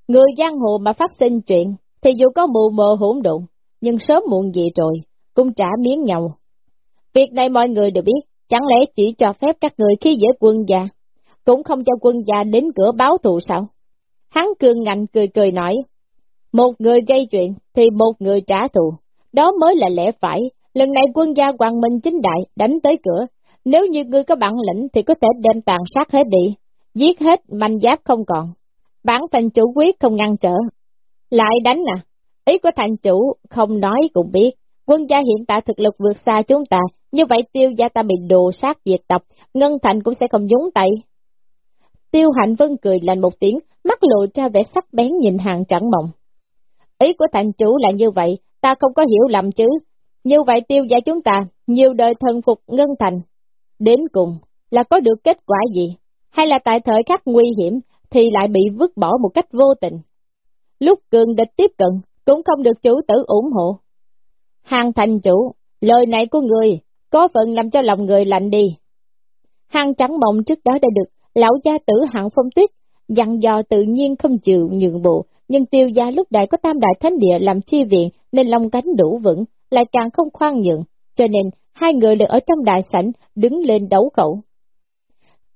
Người giang hồ mà phát sinh chuyện, thì dù có mù mờ hỗn độn, nhưng sớm muộn gì rồi, cũng trả miếng nhau. Việc này mọi người đều biết, chẳng lẽ chỉ cho phép các người khi dễ quân gia, cũng không cho quân gia đến cửa báo thù sao? Hắn cường ngạnh cười cười nói, một người gây chuyện thì một người trả thù, đó mới là lẽ phải, lần này quân gia hoàng minh chính đại đánh tới cửa, nếu như ngươi có bản lĩnh thì có thể đem tàn sát hết đi, giết hết manh giáp không còn. Bản thành chủ quyết không ngăn trở. Lại đánh à? Ý của thành chủ không nói cũng biết. Quân gia hiện tại thực lực vượt xa chúng ta, như vậy tiêu gia ta bị đồ sát diệt tộc, Ngân Thành cũng sẽ không nhúng tay. Tiêu Hạnh Vân cười lạnh một tiếng, mắt lộ ra vẻ sắc bén nhìn hàng chẳng mộng. Ý của thành chủ là như vậy, ta không có hiểu lầm chứ. Như vậy tiêu gia chúng ta, nhiều đời thần phục Ngân Thành. Đến cùng, là có được kết quả gì? Hay là tại thời khắc nguy hiểm, thì lại bị vứt bỏ một cách vô tình? Lúc cường địch tiếp cận, cũng không được chủ tử ủng hộ. Hàng thành chủ, lời này của người, có phần làm cho lòng người lạnh đi. Hàng trắng mộng trước đó đã được lão gia tử hạng phong tuyết, dặn dò tự nhiên không chịu nhượng bộ, nhưng tiêu gia lúc đại có tam đại thánh địa làm chi viện nên lòng cánh đủ vững, lại càng không khoan nhượng, cho nên hai người liền ở trong đại sảnh đứng lên đấu khẩu.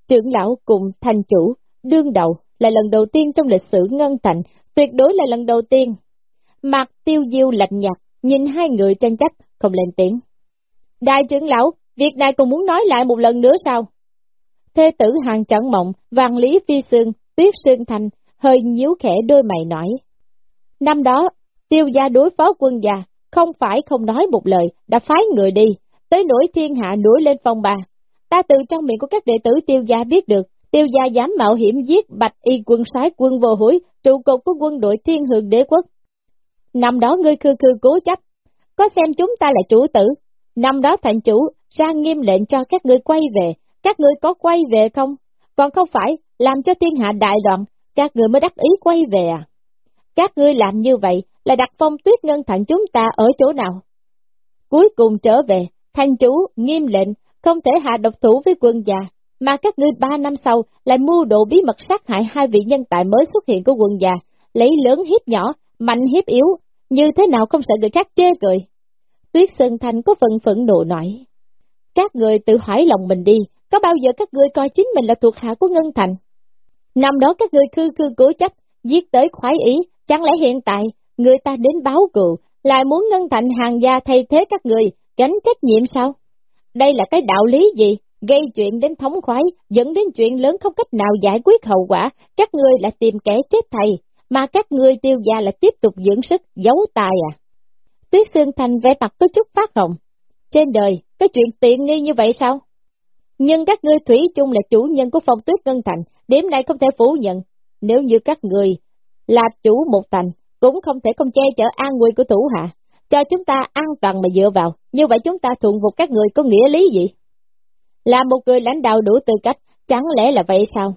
Trưởng lão cùng thành chủ, đương đầu là lần đầu tiên trong lịch sử ngân thành, tuyệt đối là lần đầu tiên. Mặt tiêu diêu lạnh nhạt, nhìn hai người tranh chấp, không lên tiếng. Đại trưởng lão, việc này còn muốn nói lại một lần nữa sao? Thê tử hàng trận mộng, vàng lý phi sương, tuyết sương thành, hơi nhíu khẽ đôi mày nói. Năm đó, tiêu gia đối phó quân già, không phải không nói một lời, đã phái người đi, tới nỗi thiên hạ nổi lên phong ba. Ta từ trong miệng của các đệ tử tiêu gia biết được, tiêu gia dám mạo hiểm giết bạch y quân sái quân vô hối, trụ cột của quân đội thiên hương đế quốc. Năm đó ngươi khư khư cố chấp, có xem chúng ta là chủ tử, năm đó thành chủ ra nghiêm lệnh cho các ngươi quay về, các ngươi có quay về không? Còn không phải làm cho thiên hạ đại loạn, các ngươi mới đắc ý quay về à? Các ngươi làm như vậy là đặt phong tuyết ngân thành chúng ta ở chỗ nào? Cuối cùng trở về, thành chủ nghiêm lệnh không thể hạ độc thủ với quân già, mà các ngươi ba năm sau lại mưu đồ bí mật sát hại hai vị nhân tài mới xuất hiện của quân già, lấy lớn hiếp nhỏ, mạnh hiếp yếu, như thế nào không sợ người khác chê cười. Tuyết Sơn Thanh có phần phẫn nộ nói, các người tự hỏi lòng mình đi, có bao giờ các ngươi coi chính mình là thuộc hạ của Ngân Thành? Năm đó các ngươi khư khư cố chấp, giết tới khoái ý, chẳng lẽ hiện tại, người ta đến báo cựu, lại muốn Ngân Thành hàng gia thay thế các người, gánh trách nhiệm sao? Đây là cái đạo lý gì? Gây chuyện đến thống khoái, dẫn đến chuyện lớn không cách nào giải quyết hậu quả, các ngươi lại tìm kẻ chết thầy, mà các ngươi tiêu gia là tiếp tục dưỡng sức, giấu tài à? Tuyết Sương Thành vẻ mặt có chút phát hồng. Trên đời, có chuyện tiện nghi như vậy sao? Nhưng các ngươi thủy chung là chủ nhân của phong tuyết ngân thành, điểm này không thể phủ nhận. Nếu như các người là chủ một thành, cũng không thể không che chở an nguy của thủ hạ, cho chúng ta an toàn mà dựa vào, như vậy chúng ta thuận phục các người có nghĩa lý gì? Là một người lãnh đạo đủ tư cách, chẳng lẽ là vậy sao?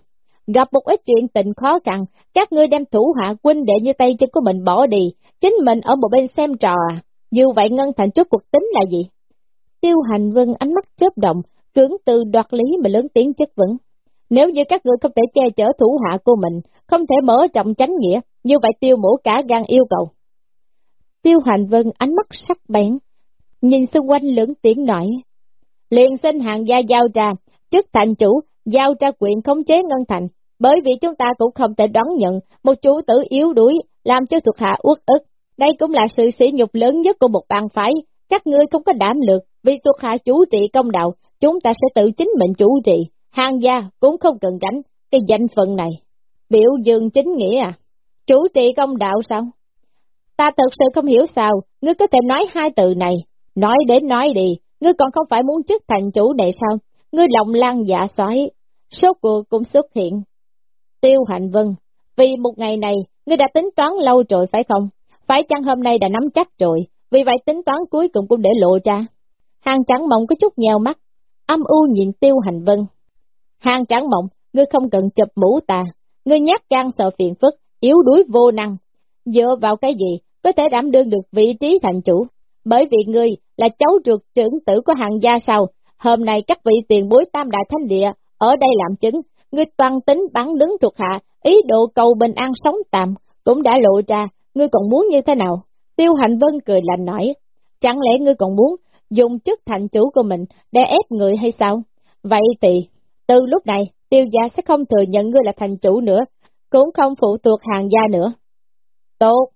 Gặp một ít chuyện tình khó khăn, các ngươi đem thủ hạ quân đệ như tay chân của mình bỏ đi, chính mình ở một bên xem trò à? Như vậy Ngân Thành trước cuộc tính là gì? Tiêu Hành Vân ánh mắt chớp động, cưỡng từ đoạt lý mà lớn tiếng chất vấn. Nếu như các ngươi không thể che chở thủ hạ của mình, không thể mở trọng chánh nghĩa, như vậy tiêu mổ cả gan yêu cầu. Tiêu Hành Vân ánh mắt sắc bén, nhìn xung quanh lưỡng tiếng nói. Liền xin hàng gia giao ra, trước thành chủ, giao ra quyền khống chế ngân thành, bởi vì chúng ta cũng không thể đón nhận một chủ tử yếu đuối, làm cho thuộc hạ uất ức. Đây cũng là sự sỉ nhục lớn nhất của một bàn phái, các ngươi không có đảm lược, vì thuộc hạ chủ trị công đạo, chúng ta sẽ tự chính mình chủ trị, hàng gia cũng không cần gánh cái danh phận này. Biểu dương chính nghĩa à? Chủ trị công đạo sao? Ta thật sự không hiểu sao, ngươi có thể nói hai từ này, nói đến nói đi, ngươi còn không phải muốn chức thành chủ này sao? Ngươi lòng lan dạ xoáy, số cuộc cũng xuất hiện. Tiêu Hạnh Vân, vì một ngày này, ngươi đã tính toán lâu rồi phải không? Phải chăng hôm nay đã nắm chắc rồi, vì vậy tính toán cuối cùng cũng để lộ ra. Hàng trắng mộng có chút nhèo mắt, âm u nhìn Tiêu Hành Vân. Hàng trắng mộng, ngươi không cần chụp mũ ta, ngươi nhát gan sợ phiền phức, yếu đuối vô năng. Dựa vào cái gì, có thể đảm đương được vị trí thành chủ, bởi vì ngươi là cháu ruột trưởng tử của hàng gia sao, hôm nay các vị tiền bối tam đại thánh địa ở đây làm chứng, ngươi toàn tính bắn đứng thuộc hạ, ý đồ cầu bình an sống tạm, cũng đã lộ ra, ngươi còn muốn như thế nào? Tiêu Hành Vân cười lạnh nói, chẳng lẽ ngươi còn muốn dùng chức thành chủ của mình để ép người hay sao? Vậy thì, từ lúc này, tiêu gia sẽ không thừa nhận ngươi là thành chủ nữa, cũng không phụ thuộc hàng gia nữa. Tốt,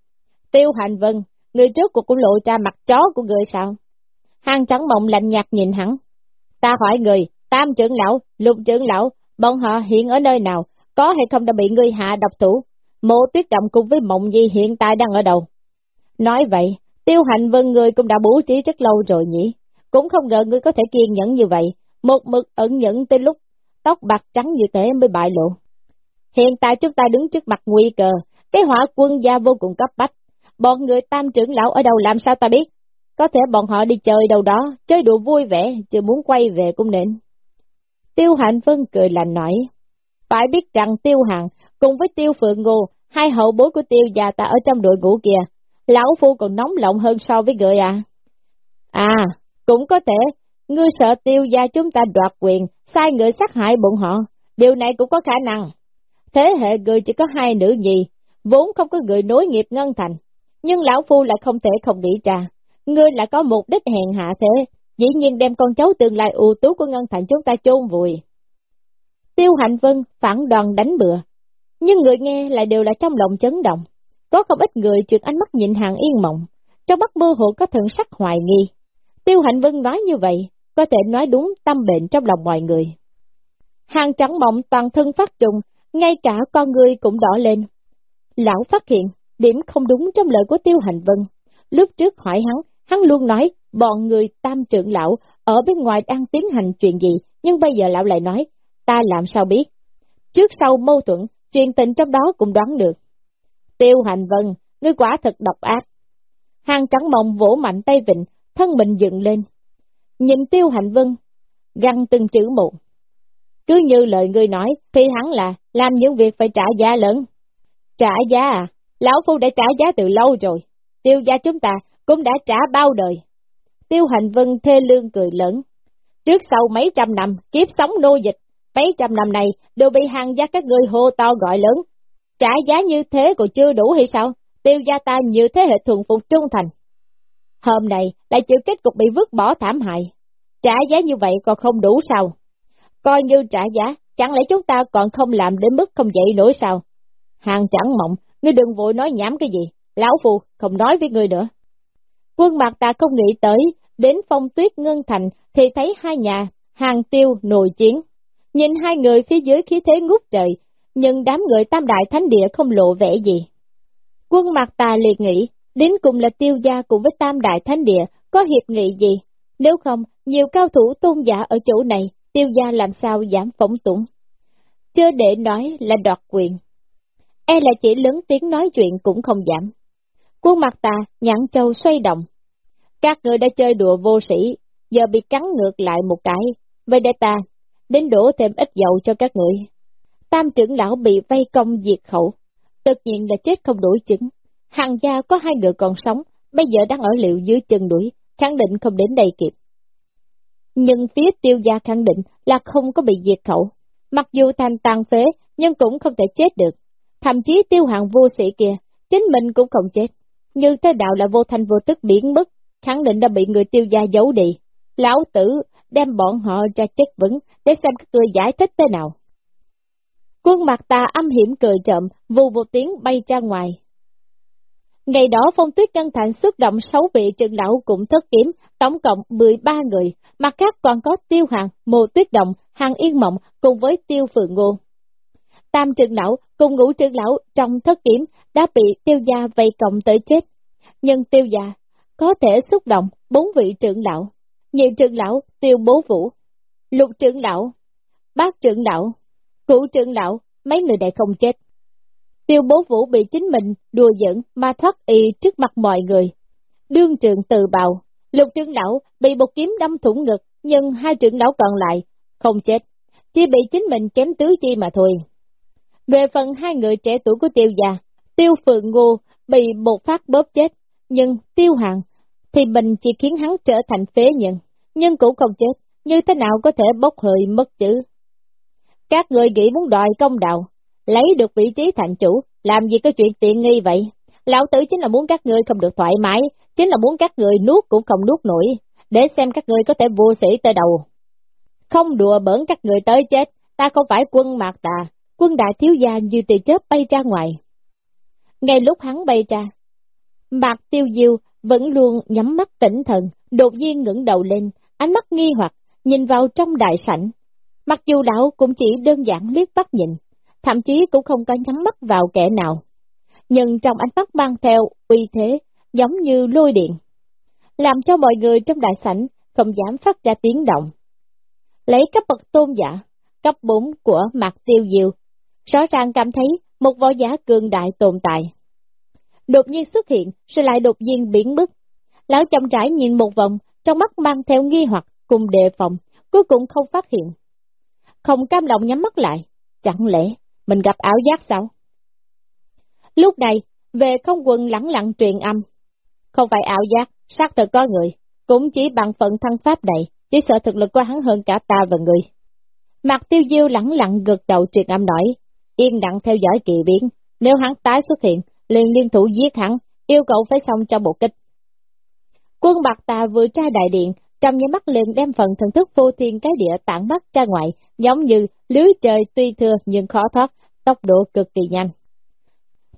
tiêu hành vân, người trước cuộc cũng lộ ra mặt chó của người sao? Hàng trắng mộng lạnh nhạt nhìn hắn. Ta hỏi người, tam trưởng lão, lục trưởng lão, bọn họ hiện ở nơi nào, có hay không đã bị ngươi hạ độc thủ? Mộ tuyết động cùng với mộng di hiện tại đang ở đâu? Nói vậy, tiêu hành vân người cũng đã bố trí rất lâu rồi nhỉ? Cũng không ngờ ngươi có thể kiên nhẫn như vậy, một mực ẩn nhẫn tới lúc tóc bạc trắng như thế mới bại lộ. Hiện tại chúng ta đứng trước mặt nguy cơ, cái hỏa quân gia vô cùng cấp bách. Bọn người tam trưởng lão ở đâu làm sao ta biết? Có thể bọn họ đi chơi đâu đó, chơi đùa vui vẻ, chưa muốn quay về cũng nên. Tiêu Hạnh Vân cười lành nói, phải biết rằng Tiêu Hằng cùng với Tiêu Phượng Ngô, hai hậu bối của Tiêu già ta ở trong đội ngũ kia, lão phu còn nóng lộng hơn so với người à. À, cũng có thể, ngươi sợ Tiêu gia chúng ta đoạt quyền, sai người sát hại bọn họ, điều này cũng có khả năng. Thế hệ người chỉ có hai nữ nhi, vốn không có người nối nghiệp ngân thành, nhưng lão phu lại không thể không nghĩ ra, ngươi lại có mục đích hèn hạ thế, dĩ nhiên đem con cháu tương lai ưu tú của ngân thành chúng ta chôn vùi. Tiêu Hạnh Vân phản đoàn đánh bừa, nhưng người nghe lại đều là trong lòng chấn động. Có không ít người chuyển ánh mắt nhìn hàng yên mộng, trong mắt mơ hồ có thần sắc hoài nghi. Tiêu Hạnh Vân nói như vậy, có thể nói đúng tâm bệnh trong lòng mọi người. Hàng trắng mộng toàn thân phát trùng, ngay cả con người cũng đỏ lên. Lão phát hiện, điểm không đúng trong lời của Tiêu Hành Vân. Lúc trước hỏi hắn, hắn luôn nói, bọn người tam trưởng lão ở bên ngoài đang tiến hành chuyện gì, nhưng bây giờ lão lại nói, ta làm sao biết. Trước sau mâu thuẫn, chuyện tình trong đó cũng đoán được. Tiêu Hành Vân, ngươi quả thật độc ác. Hàng trắng mộng vỗ mạnh tay vịnh, thân mình dựng lên. Nhìn Tiêu Hành Vân, găng từng chữ một. Cứ như lời ngươi nói, thì hắn là làm những việc phải trả giá lớn. Trả giá à? Lão Phu đã trả giá từ lâu rồi. Tiêu gia chúng ta cũng đã trả bao đời. Tiêu Hành Vân thê lương cười lớn. Trước sau mấy trăm năm, kiếp sống nô dịch, mấy trăm năm này đều bị hàng gia các ngươi hô to gọi lớn. Trả giá như thế còn chưa đủ hay sao? Tiêu gia ta như thế hệ thuần phục trung thành. Hôm nay lại chịu kết cục bị vứt bỏ thảm hại. Trả giá như vậy còn không đủ sao? Coi như trả giá, chẳng lẽ chúng ta còn không làm đến mức không dậy nổi sao? Hàng chẳng mộng, ngươi đừng vội nói nhảm cái gì, lão phù không nói với ngươi nữa. Quân mặt ta không nghĩ tới, đến phong tuyết ngân thành thì thấy hai nhà, hàng tiêu nội chiến. Nhìn hai người phía dưới khí thế ngút trời, nhưng đám người tam đại thánh địa không lộ vẻ gì. Quân mặt ta liệt nghĩ, đến cùng là tiêu gia cùng với tam đại thánh địa, có hiệp nghị gì? Nếu không, nhiều cao thủ tôn giả ở chỗ này, tiêu gia làm sao giảm phóng tủng? Chưa để nói là đoạt quyền. E là chỉ lớn tiếng nói chuyện cũng không giảm. Quân mặt ta, nhãn châu xoay động. Các người đã chơi đùa vô sĩ, giờ bị cắn ngược lại một cái. Vậy để ta, đến đổ thêm ít dầu cho các người. Tam trưởng lão bị vây công diệt khẩu, tất nhiên là chết không đổi chứng. Hàng gia có hai người còn sống, bây giờ đang ở liệu dưới chân đuổi, khẳng định không đến đây kịp. Nhưng phía tiêu gia khẳng định là không có bị diệt khẩu. Mặc dù thành tàn phế, nhưng cũng không thể chết được. Thậm chí tiêu hạng vô sĩ kia, chính mình cũng không chết. Như thế đạo là vô thành vô tức biến mất, khẳng định đã bị người tiêu gia giấu đi. Lão tử đem bọn họ ra chất vấn để xem các người giải thích thế nào. Quân mặt ta âm hiểm cười trộm, vù một tiếng bay ra ngoài, Ngày đó phong tuyết ngân thành xuất động 6 vị trưởng lão cũng thất kiếm, tổng cộng 13 người, mặt khác còn có tiêu hàng, mồ tuyết động, hàng yên mộng cùng với tiêu phượng ngô. Tam trưởng lão cùng ngũ trưởng lão trong thất kiếm đã bị tiêu gia vây cộng tới chết. Nhưng tiêu gia có thể xúc động bốn vị trưởng lão, nhị trưởng lão tiêu bố vũ, lục trưởng lão, bát trưởng lão, cửu trưởng lão, mấy người này không chết. Tiêu bố vũ bị chính mình đùa giỡn mà thoát y trước mặt mọi người. Đương trường tự bào, lục trưởng lão bị một kiếm đâm thủng ngực, nhưng hai trưởng lão còn lại không chết. chỉ bị chính mình chém tứ chi mà thôi. Về phần hai người trẻ tuổi của tiêu gia, tiêu phượng ngô bị một phát bóp chết, nhưng tiêu hạng thì mình chỉ khiến hắn trở thành phế nhân, nhưng cũng không chết, như thế nào có thể bốc hơi mất chữ. Các người nghĩ muốn đòi công đạo, lấy được vị trí thành chủ, làm gì có chuyện tiện nghi vậy? Lão tử chính là muốn các người không được thoải mái, chính là muốn các người nuốt cũng không nuốt nổi, để xem các người có thể vô sĩ tới đầu. Không đùa bỡn các người tới chết, ta không phải quân mạc tà, quân đại thiếu gia như từ chớp bay ra ngoài. Ngay lúc hắn bay ra, mạc tiêu diêu vẫn luôn nhắm mắt tỉnh thần, đột nhiên ngẩng đầu lên, ánh mắt nghi hoặc, nhìn vào trong đại sảnh. Mặc dù lão cũng chỉ đơn giản liếc bắt nhìn, thậm chí cũng không có nhắm mắt vào kẻ nào. Nhưng trong ánh mắt mang theo uy thế, giống như lôi điện, làm cho mọi người trong đại sảnh không dám phát ra tiếng động. Lấy cấp bậc tôn giả, cấp 4 của Mạc tiêu diệu, rõ ràng cảm thấy một võ giả cường đại tồn tại. Đột nhiên xuất hiện, rồi lại đột nhiên biến mất. Lão chậm rãi nhìn một vòng, trong mắt mang theo nghi hoặc cùng đề phòng, cuối cùng không phát hiện. Không cam lòng nhắm mắt lại, chẳng lẽ mình gặp ảo giác sao? Lúc này, về không quần lẳng lặng truyền âm. Không phải ảo giác, xác thật có người, cũng chỉ bằng phận thăng pháp này, chỉ sợ thực lực của hắn hơn cả ta và người. Mặt tiêu diêu lẳng lặng gật đầu truyền âm nói, yên lặng theo dõi kỳ biến, nếu hắn tái xuất hiện, liền liên thủ giết hắn, yêu cầu phải xong trong một kích. Quân bạc tà vừa tra đại điện, trong nháy mắt liền đem phần thần thức vô thiên cái địa tản mắt ra ngoài, giống như lưới trời tuy thưa nhưng khó thoát, tốc độ cực kỳ nhanh.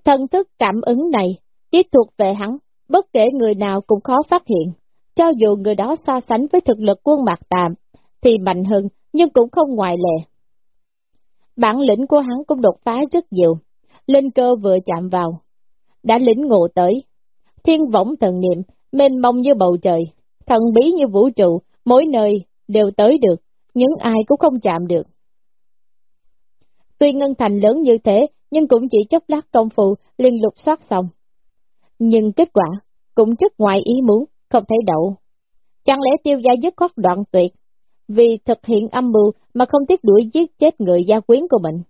Thần thức cảm ứng này chỉ thuộc về hắn, bất kể người nào cũng khó phát hiện. Cho dù người đó so sánh với thực lực quân bạc tạm, thì mạnh hơn, nhưng cũng không ngoại lệ. Bản lĩnh của hắn cũng đột phá rất nhiều, linh cơ vừa chạm vào, đã lĩnh ngộ tới. Thiên võng thần niệm, mênh mông như bầu trời, thần bí như vũ trụ, mỗi nơi đều tới được, những ai cũng không chạm được. Tuy ngân thành lớn như thế, nhưng cũng chỉ chốc lát công phu liên lục soát xong. Nhưng kết quả cũng rất ngoài ý muốn, không thấy đậu. Chẳng lẽ tiêu gia dứt khoát đoạn tuyệt, vì thực hiện âm mưu mà không tiếc đuổi giết chết người gia quyến của mình.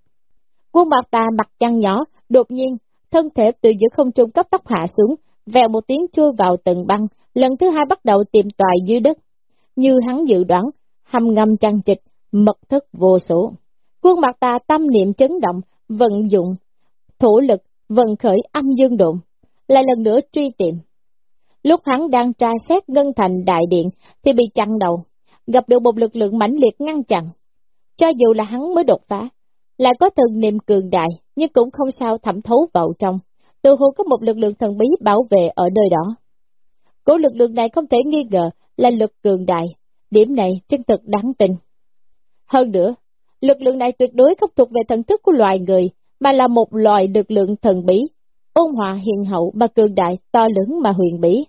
Quân mặt ta mặt chăn nhỏ, đột nhiên, thân thể từ giữa không trung cấp tóc hạ xuống, vèo một tiếng chui vào tầng băng, lần thứ hai bắt đầu tìm tòi dưới đất. Như hắn dự đoán, hầm ngầm trăng trịch, mật thất vô số. Quân mặt ta tâm niệm chấn động, vận dụng, thủ lực, vận khởi âm dương độn, lại lần nữa truy tìm. Lúc hắn đang tra xét ngân thành đại điện thì bị chặn đầu, gặp được một lực lượng mãnh liệt ngăn chặn. Cho dù là hắn mới đột phá, lại có thần niệm cường đại, nhưng cũng không sao thẩm thấu vào trong. Từ hồ có một lực lượng thần bí bảo vệ ở nơi đó. Cổ lực lượng này không thể nghi ngờ là lực cường đại, điểm này chân thực đáng tin. Hơn nữa, lực lượng này tuyệt đối không thuộc về thần thức của loài người, mà là một loài lực lượng thần bí, ôn hòa hiền hậu mà cường đại, to lớn mà huyền bí.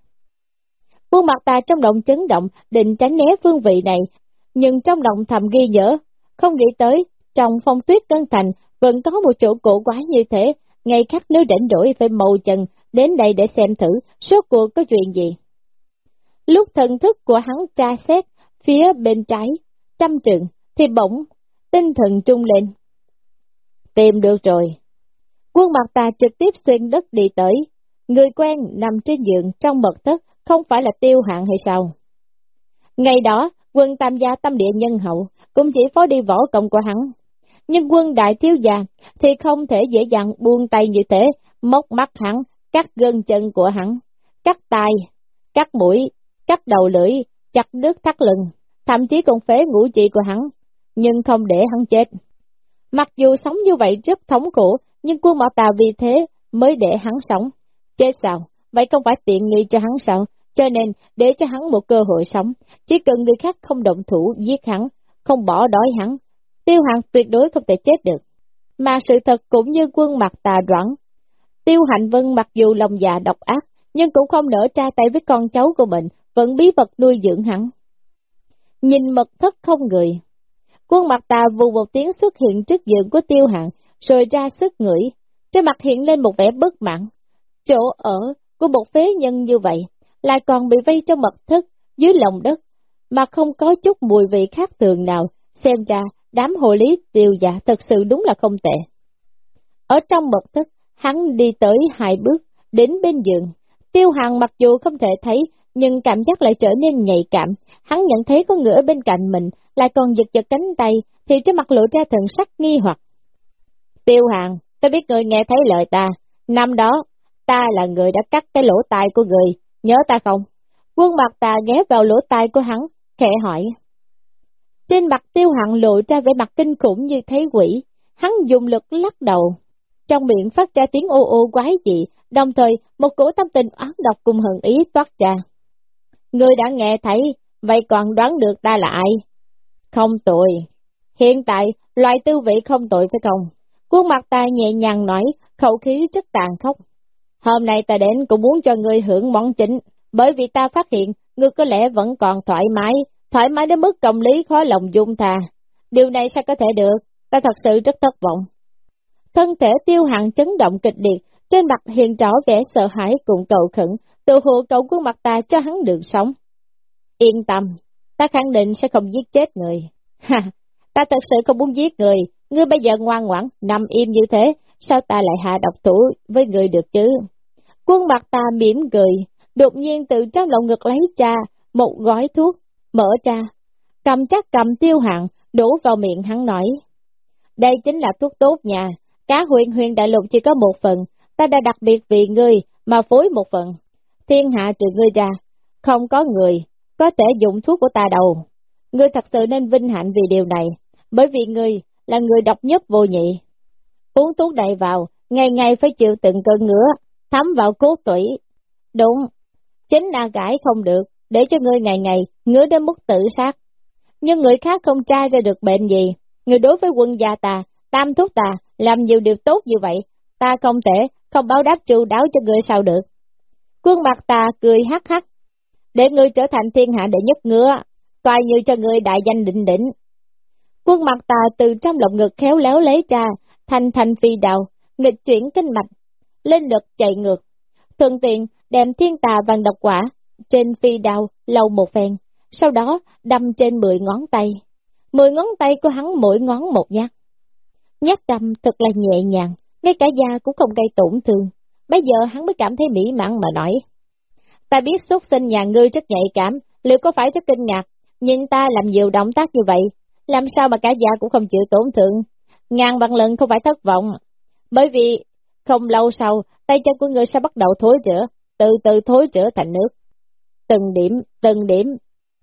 Quân mặt ta trong động chấn động, định tránh né phương vị này, nhưng trong động thầm ghi nhớ, không nghĩ tới, trong phong tuyết cân thành, vẫn có một chỗ cổ quá như thế, ngày khác nếu rảnh rỗi phải màu chân, đến đây để xem thử, số cuộc có chuyện gì. Lúc thần thức của hắn tra xét, phía bên trái, trăm trượng, thì bỗng, tinh thần trung lên. Tìm được rồi. Quân mặt ta trực tiếp xuyên đất đi tới, người quen nằm trên giường trong mật thất, không phải là tiêu hạng hay sao? Ngày đó, quân tam gia tâm địa nhân hậu, cũng chỉ phó đi võ công của hắn. Nhưng quân đại thiếu già thì không thể dễ dàng buông tay như thế, móc mắt hắn, cắt gân chân của hắn, cắt tay, cắt mũi, cắt đầu lưỡi, chặt đứt thắt lưng, thậm chí còn phế ngũ trị của hắn, nhưng không để hắn chết. Mặc dù sống như vậy rất thống khổ, nhưng quân mạo tà vì thế mới để hắn sống. Chết sao? Vậy không phải tiện nghi cho hắn sao? Cho nên, để cho hắn một cơ hội sống, chỉ cần người khác không động thủ giết hắn, không bỏ đói hắn, tiêu hạng tuyệt đối không thể chết được. Mà sự thật cũng như quân mặt tà đoán. Tiêu hạnh vân mặc dù lòng dạ độc ác, nhưng cũng không nỡ tra tay với con cháu của mình, vẫn bí vật nuôi dưỡng hắn. Nhìn mật thất không người. Quân mặt tà vù một tiếng xuất hiện trước giường của tiêu hạng, rồi ra sức ngửi, trên mặt hiện lên một vẻ bất mãn. Chỗ ở của một phế nhân như vậy, lại còn bị vây trong mật thất, dưới lòng đất, mà không có chút mùi vị khác thường nào, xem ra đám hồ lý tiêu giả thật sự đúng là không tệ. Ở trong mật thất, hắn đi tới hai bước, đến bên giường. Tiêu hàng mặc dù không thể thấy, nhưng cảm giác lại trở nên nhạy cảm. Hắn nhận thấy có người ở bên cạnh mình, lại còn giật giật cánh tay, thì trên mặt lộ ra thần sắc nghi hoặc. Tiêu hàng, tôi biết người nghe thấy lời ta. Năm đó, ta là người đã cắt cái lỗ tai của người, nhớ ta không? Quân mặt ta ghé vào lỗ tai của hắn, khẽ hỏi. Trên mặt tiêu hạng lộ ra vẻ mặt kinh khủng như thấy quỷ, hắn dùng lực lắc đầu. Trong miệng phát ra tiếng ô ô quái dị, đồng thời một cổ tâm tình oán độc cùng hận ý toát ra. Người đã nghe thấy, vậy còn đoán được ta là ai? Không tội. Hiện tại, loại tư vị không tội phải không? Khuôn mặt ta nhẹ nhàng nói, khẩu khí rất tàn khốc. Hôm nay ta đến cũng muốn cho ngươi hưởng món chính, bởi vì ta phát hiện ngươi có lẽ vẫn còn thoải mái, thoải mái đến mức công lý khó lòng dung thà. Điều này sao có thể được, ta thật sự rất thất vọng. Thân thể tiêu hạng chấn động kịch liệt, trên mặt hiện rõ vẻ sợ hãi cùng cầu khẩn, tự hộ cầu quân mặt ta cho hắn đường sống. Yên tâm, ta khẳng định sẽ không giết chết người. (laughs) Ha, ta thật sự không muốn giết người, ngươi bây giờ ngoan ngoãn, nằm im như thế, sao ta lại hạ độc thủ với người được chứ? Quân mặt ta mỉm cười, đột nhiên từ trong lồng ngực lấy ra một gói thuốc, mở ra, cầm chắc cầm tiêu hạng, đổ vào miệng hắn nói. Đây chính là thuốc tốt nha, cá huyền huyền đại lục chỉ có một phần, ta đã đặc biệt vì ngươi mà phối một phần. Thiên hạ trừ ngươi ra, không có người có thể dùng thuốc của ta đâu. Ngươi thật sự nên vinh hạnh vì điều này, bởi vì ngươi là người độc nhất vô nhị. Uống thuốc đầy vào, ngày ngày phải chịu từng cơn ngứa, thấm vào cốt tủy. Đúng, chính là gãi không được, để cho ngươi ngày ngày ngứa đến mức tự sát. Nhưng người khác không tra ra được bệnh gì, người đối với quân gia ta, tam thúc ta, làm nhiều điều tốt như vậy, ta không thể không báo đáp chu đáo cho người sao được. Quân mặt ta cười hắc hắc, để ngươi trở thành thiên hạ đệ nhất ngứa, coi như cho ngươi đại danh định đỉnh. Quân mặt ta từ trong lồng ngực khéo léo lấy ra, thành thành phi đạo, nghịch chuyển kinh mạch, lên lực chạy ngược, thuận tiện đem thiên tà vàng độc quả trên phi đao lâu một phen, sau đó đâm trên mười ngón tay. Mười ngón tay của hắn mỗi ngón một nhát. Nhát đâm thật là nhẹ nhàng, ngay cả da cũng không gây tổn thương. Bây giờ hắn mới cảm thấy mỹ mãn mà nói. Ta biết xuất sinh nhà ngươi rất nhạy cảm, liệu có phải rất kinh ngạc, nhìn ta làm nhiều động tác như vậy, làm sao mà cả da cũng không chịu tổn thương. Ngàn bằng lần không phải thất vọng, bởi vì không lâu sau, tay chân của ngươi sẽ bắt đầu thối rữa, từ từ thối rữa thành nước. Từng điểm, từng điểm,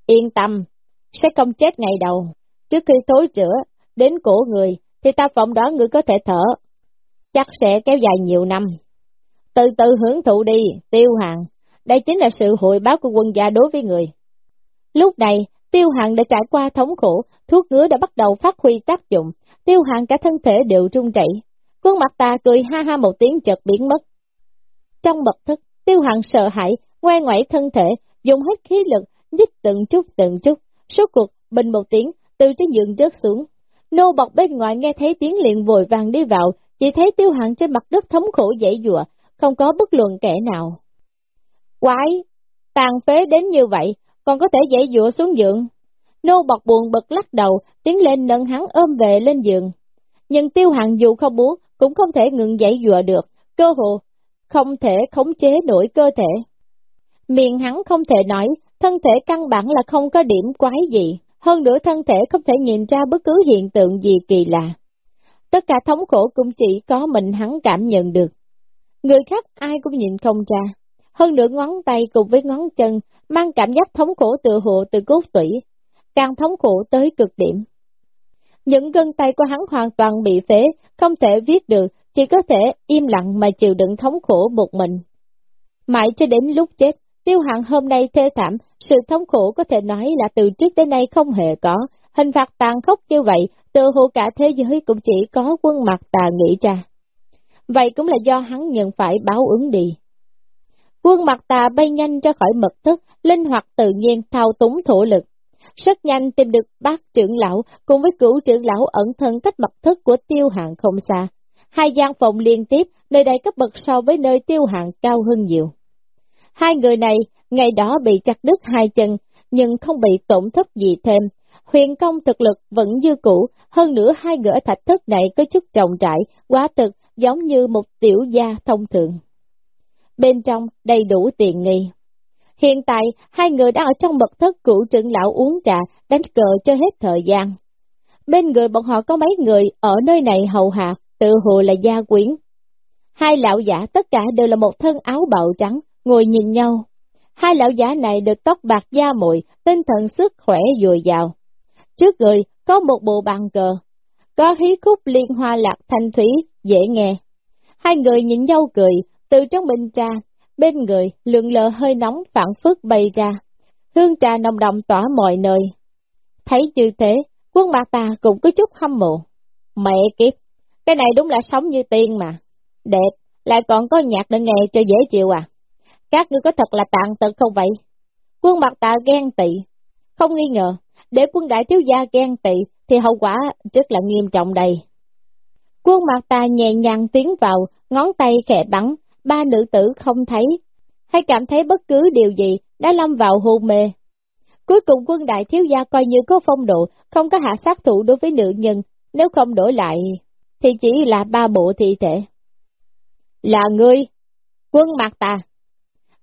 yên tâm, sẽ không chết ngày đầu. Trước khi thối chữa đến cổ người, thì ta phỏng đoán người có thể thở. Chắc sẽ kéo dài nhiều năm. Từ từ hưởng thụ đi, tiêu hàng. Đây chính là sự hội báo của quân gia đối với người. Lúc này, tiêu hàng đã trải qua thống khổ, thuốc ngứa đã bắt đầu phát huy tác dụng, tiêu hàng cả thân thể đều trung chảy. Khuôn mặt ta cười ha ha một tiếng chợt biến mất. Trong bậc thức, tiêu hàng sợ hãi, ngoe ngoẩy thân thể, dùng hết khí lực, nhích từng chút từng chút, số cuộc, bình một tiếng, từ trên giường rớt xuống. Nô bọc bên ngoài nghe thấy tiếng liền vội vàng đi vào, chỉ thấy tiêu hạng trên mặt đất thống khổ dãy dùa, không có bất luận kẻ nào. Quái, tàn phế đến như vậy, còn có thể dãy dụa xuống giường. Nô bọc buồn bực lắc đầu, tiến lên nâng hắn ôm về lên giường. Nhưng tiêu hạng dù không muốn, cũng không thể ngừng dãy dụa được, cơ hồ không thể khống chế nổi cơ thể. Miệng hắn không thể nói, thân thể căn bản là không có điểm quái gì, hơn nữa thân thể không thể nhìn ra bất cứ hiện tượng gì kỳ lạ. Tất cả thống khổ cũng chỉ có mình hắn cảm nhận được. Người khác ai cũng nhìn không ra. Hơn nữa ngón tay cùng với ngón chân mang cảm giác thống khổ tự hộ từ cốt tủy, càng thống khổ tới cực điểm. Những gân tay của hắn hoàn toàn bị phế, không thể viết được, chỉ có thể im lặng mà chịu đựng thống khổ một mình. Mãi cho đến lúc chết, tiêu hạng hôm nay thê thảm, sự thống khổ có thể nói là từ trước đến nay không hề có, hình phạt tàn khốc như vậy, tự hồ cả thế giới cũng chỉ có quân mặt tà nghĩ ra. Vậy cũng là do hắn nhận phải báo ứng đi. Quân mặt tà bay nhanh ra khỏi mật thức, linh hoạt tự nhiên thao túng thổ lực. Rất nhanh tìm được bác trưởng lão cùng với cửu trưởng lão ẩn thân cách mật thức của tiêu hạng không xa. Hai gian phòng liên tiếp, nơi đây cấp bậc so với nơi tiêu hạng cao hơn nhiều. Hai người này, ngày đó bị chặt đứt hai chân, nhưng không bị tổn thất gì thêm, huyền công thực lực vẫn như cũ, hơn nữa hai người ở thạch thất này có chút trọng trại, quá thực giống như một tiểu gia thông thường. Bên trong đầy đủ tiền nghi. Hiện tại, hai người đang ở trong mật thất cũ trưởng lão uống trà, đánh cờ cho hết thời gian. Bên người bọn họ có mấy người ở nơi này hầu hạ, tự hồ là gia quyến. Hai lão giả tất cả đều là một thân áo bạo trắng, ngồi nhìn nhau. Hai lão giả này được tóc bạc da mụi, tinh thần sức khỏe dồi dào. Trước người có một bộ bàn cờ, có hí khúc liên hoa lạc thanh thủy, dễ nghe. Hai người nhìn nhau cười, từ trong bình trà, bên người lượng lờ hơi nóng phản phức bay ra. Hương trà nồng đậm tỏa mọi nơi. Thấy như thế, quân mặt ta cũng có chút hâm mộ. Mẹ kiếp, cái này đúng là sống như tiên mà. Đẹp, lại còn có nhạc để nghe cho dễ chịu à. Các ngươi có thật là tạng tật không vậy? Quân mặt tạ ghen tị. Không nghi ngờ, để quân đại thiếu gia ghen tị thì hậu quả rất là nghiêm trọng đây. Quân mặt ta nhẹ nhàng tiến vào, ngón tay khẽ bắn, ba nữ tử không thấy, hay cảm thấy bất cứ điều gì đã lâm vào hôn mê. Cuối cùng quân đại thiếu gia coi như có phong độ, không có hạ sát thủ đối với nữ nhân, nếu không đổi lại, thì chỉ là ba bộ thi thể. Là ngươi, quân mặt ta.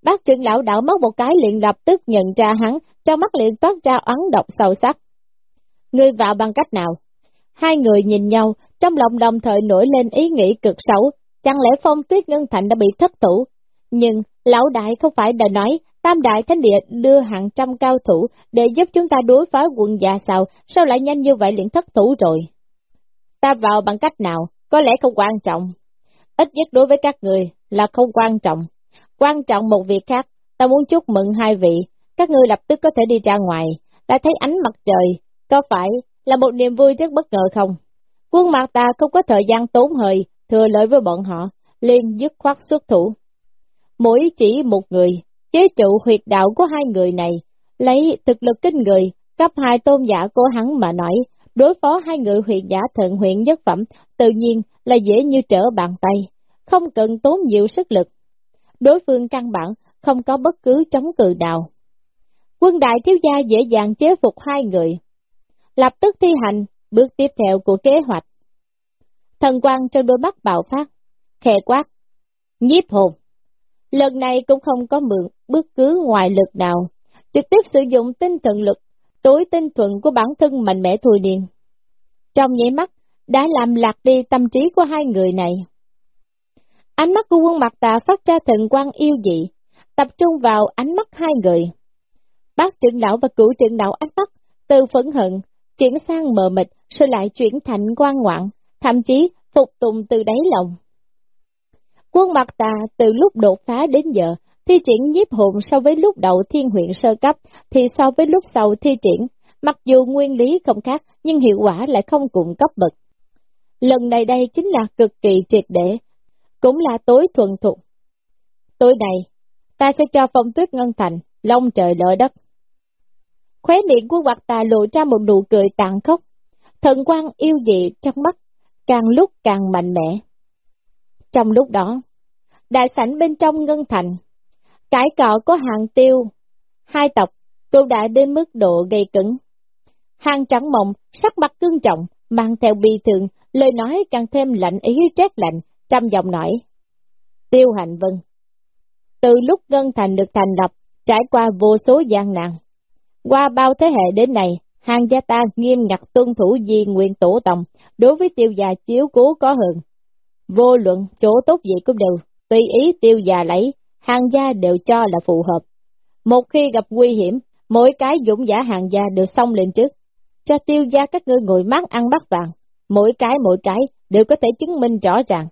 Bác trưởng lão đảo mất một cái liền lập tức nhận ra hắn, trong mắt liền toát ra oán độc sâu sắc. Ngươi vào bằng cách nào? Hai người nhìn nhau, trong lòng đồng thời nổi lên ý nghĩ cực xấu, chẳng lẽ phong tuyết ngân thành đã bị thất thủ? Nhưng, lão đại không phải đã nói, tam đại thánh địa đưa hàng trăm cao thủ để giúp chúng ta đối phó quận già sao, sao lại nhanh như vậy liền thất thủ rồi? Ta vào bằng cách nào, có lẽ không quan trọng. Ít nhất đối với các người là không quan trọng. Quan trọng một việc khác, ta muốn chúc mừng hai vị, các ngươi lập tức có thể đi ra ngoài, đã thấy ánh mặt trời, có phải là một niềm vui rất bất ngờ không? Quân mặt ta không có thời gian tốn hơi, thừa lợi với bọn họ, liền dứt khoát xuất thủ. Mỗi chỉ một người, chế trụ huyệt đạo của hai người này, lấy thực lực kinh người, cấp hai tôn giả của hắn mà nói, đối phó hai người huyện giả thượng huyện nhất phẩm, tự nhiên là dễ như trở bàn tay, không cần tốn nhiều sức lực. Đối phương căn bản không có bất cứ chống cự nào. Quân đại thiếu gia dễ dàng chế phục hai người, lập tức thi hành bước tiếp theo của kế hoạch. Thần quang trong đôi mắt bạo phát, khẽ quát, nhiếp hồn. Lần này cũng không có mượn bất cứ ngoài lực nào, trực tiếp sử dụng tinh thần lực, tối tinh thuận của bản thân mạnh mẽ thùi điên. Trong nháy mắt, đã làm lạc đi tâm trí của hai người này. Ánh mắt của quân mặt tà phát ra thần quang yêu dị, tập trung vào ánh mắt hai người. Bác trưởng lão và cửu trưởng lão ánh mắt, từ phẫn hận, chuyển sang mờ mịt, rồi lại chuyển thành quan ngoạn, thậm chí phục tùng từ đáy lòng. Quân mặt tà từ lúc đột phá đến giờ, thi triển nhiếp hồn so với lúc đầu thiên huyện sơ cấp, thì so với lúc sau thi triển, mặc dù nguyên lý không khác, nhưng hiệu quả lại không cùng cấp bậc. Lần này đây chính là cực kỳ triệt để, cũng là tối thuần thục. Tối này, ta sẽ cho phong tuyết ngân thành, long trời lỡ đất. Khóe miệng của mặt tà lộ ra một nụ cười tàn khốc, thần quang yêu dị trong mắt, càng lúc càng mạnh mẽ. Trong lúc đó, đại sảnh bên trong ngân thành, cải cọ có hàng tiêu, hai tộc cũng đã đến mức độ gây cứng. Hàng trắng mộng, sắc mặt cương trọng, mang theo bi thường, lời nói càng thêm lạnh ý trét lạnh, trăm giọng nói. Tiêu hạnh vân. Từ lúc Ngân Thành được thành lập, trải qua vô số gian nạn. Qua bao thế hệ đến nay, hàng gia ta nghiêm ngặt tuân thủ di nguyện tổ tòng, đối với tiêu già chiếu cố có hơn. Vô luận, chỗ tốt gì cũng đều, tùy ý tiêu già lấy, hàng gia đều cho là phù hợp. Một khi gặp nguy hiểm, mỗi cái dũng giả hàng gia đều xông lên trước, cho tiêu gia các ngươi ngồi mát ăn bắt vàng, mỗi cái mỗi cái đều có thể chứng minh rõ ràng.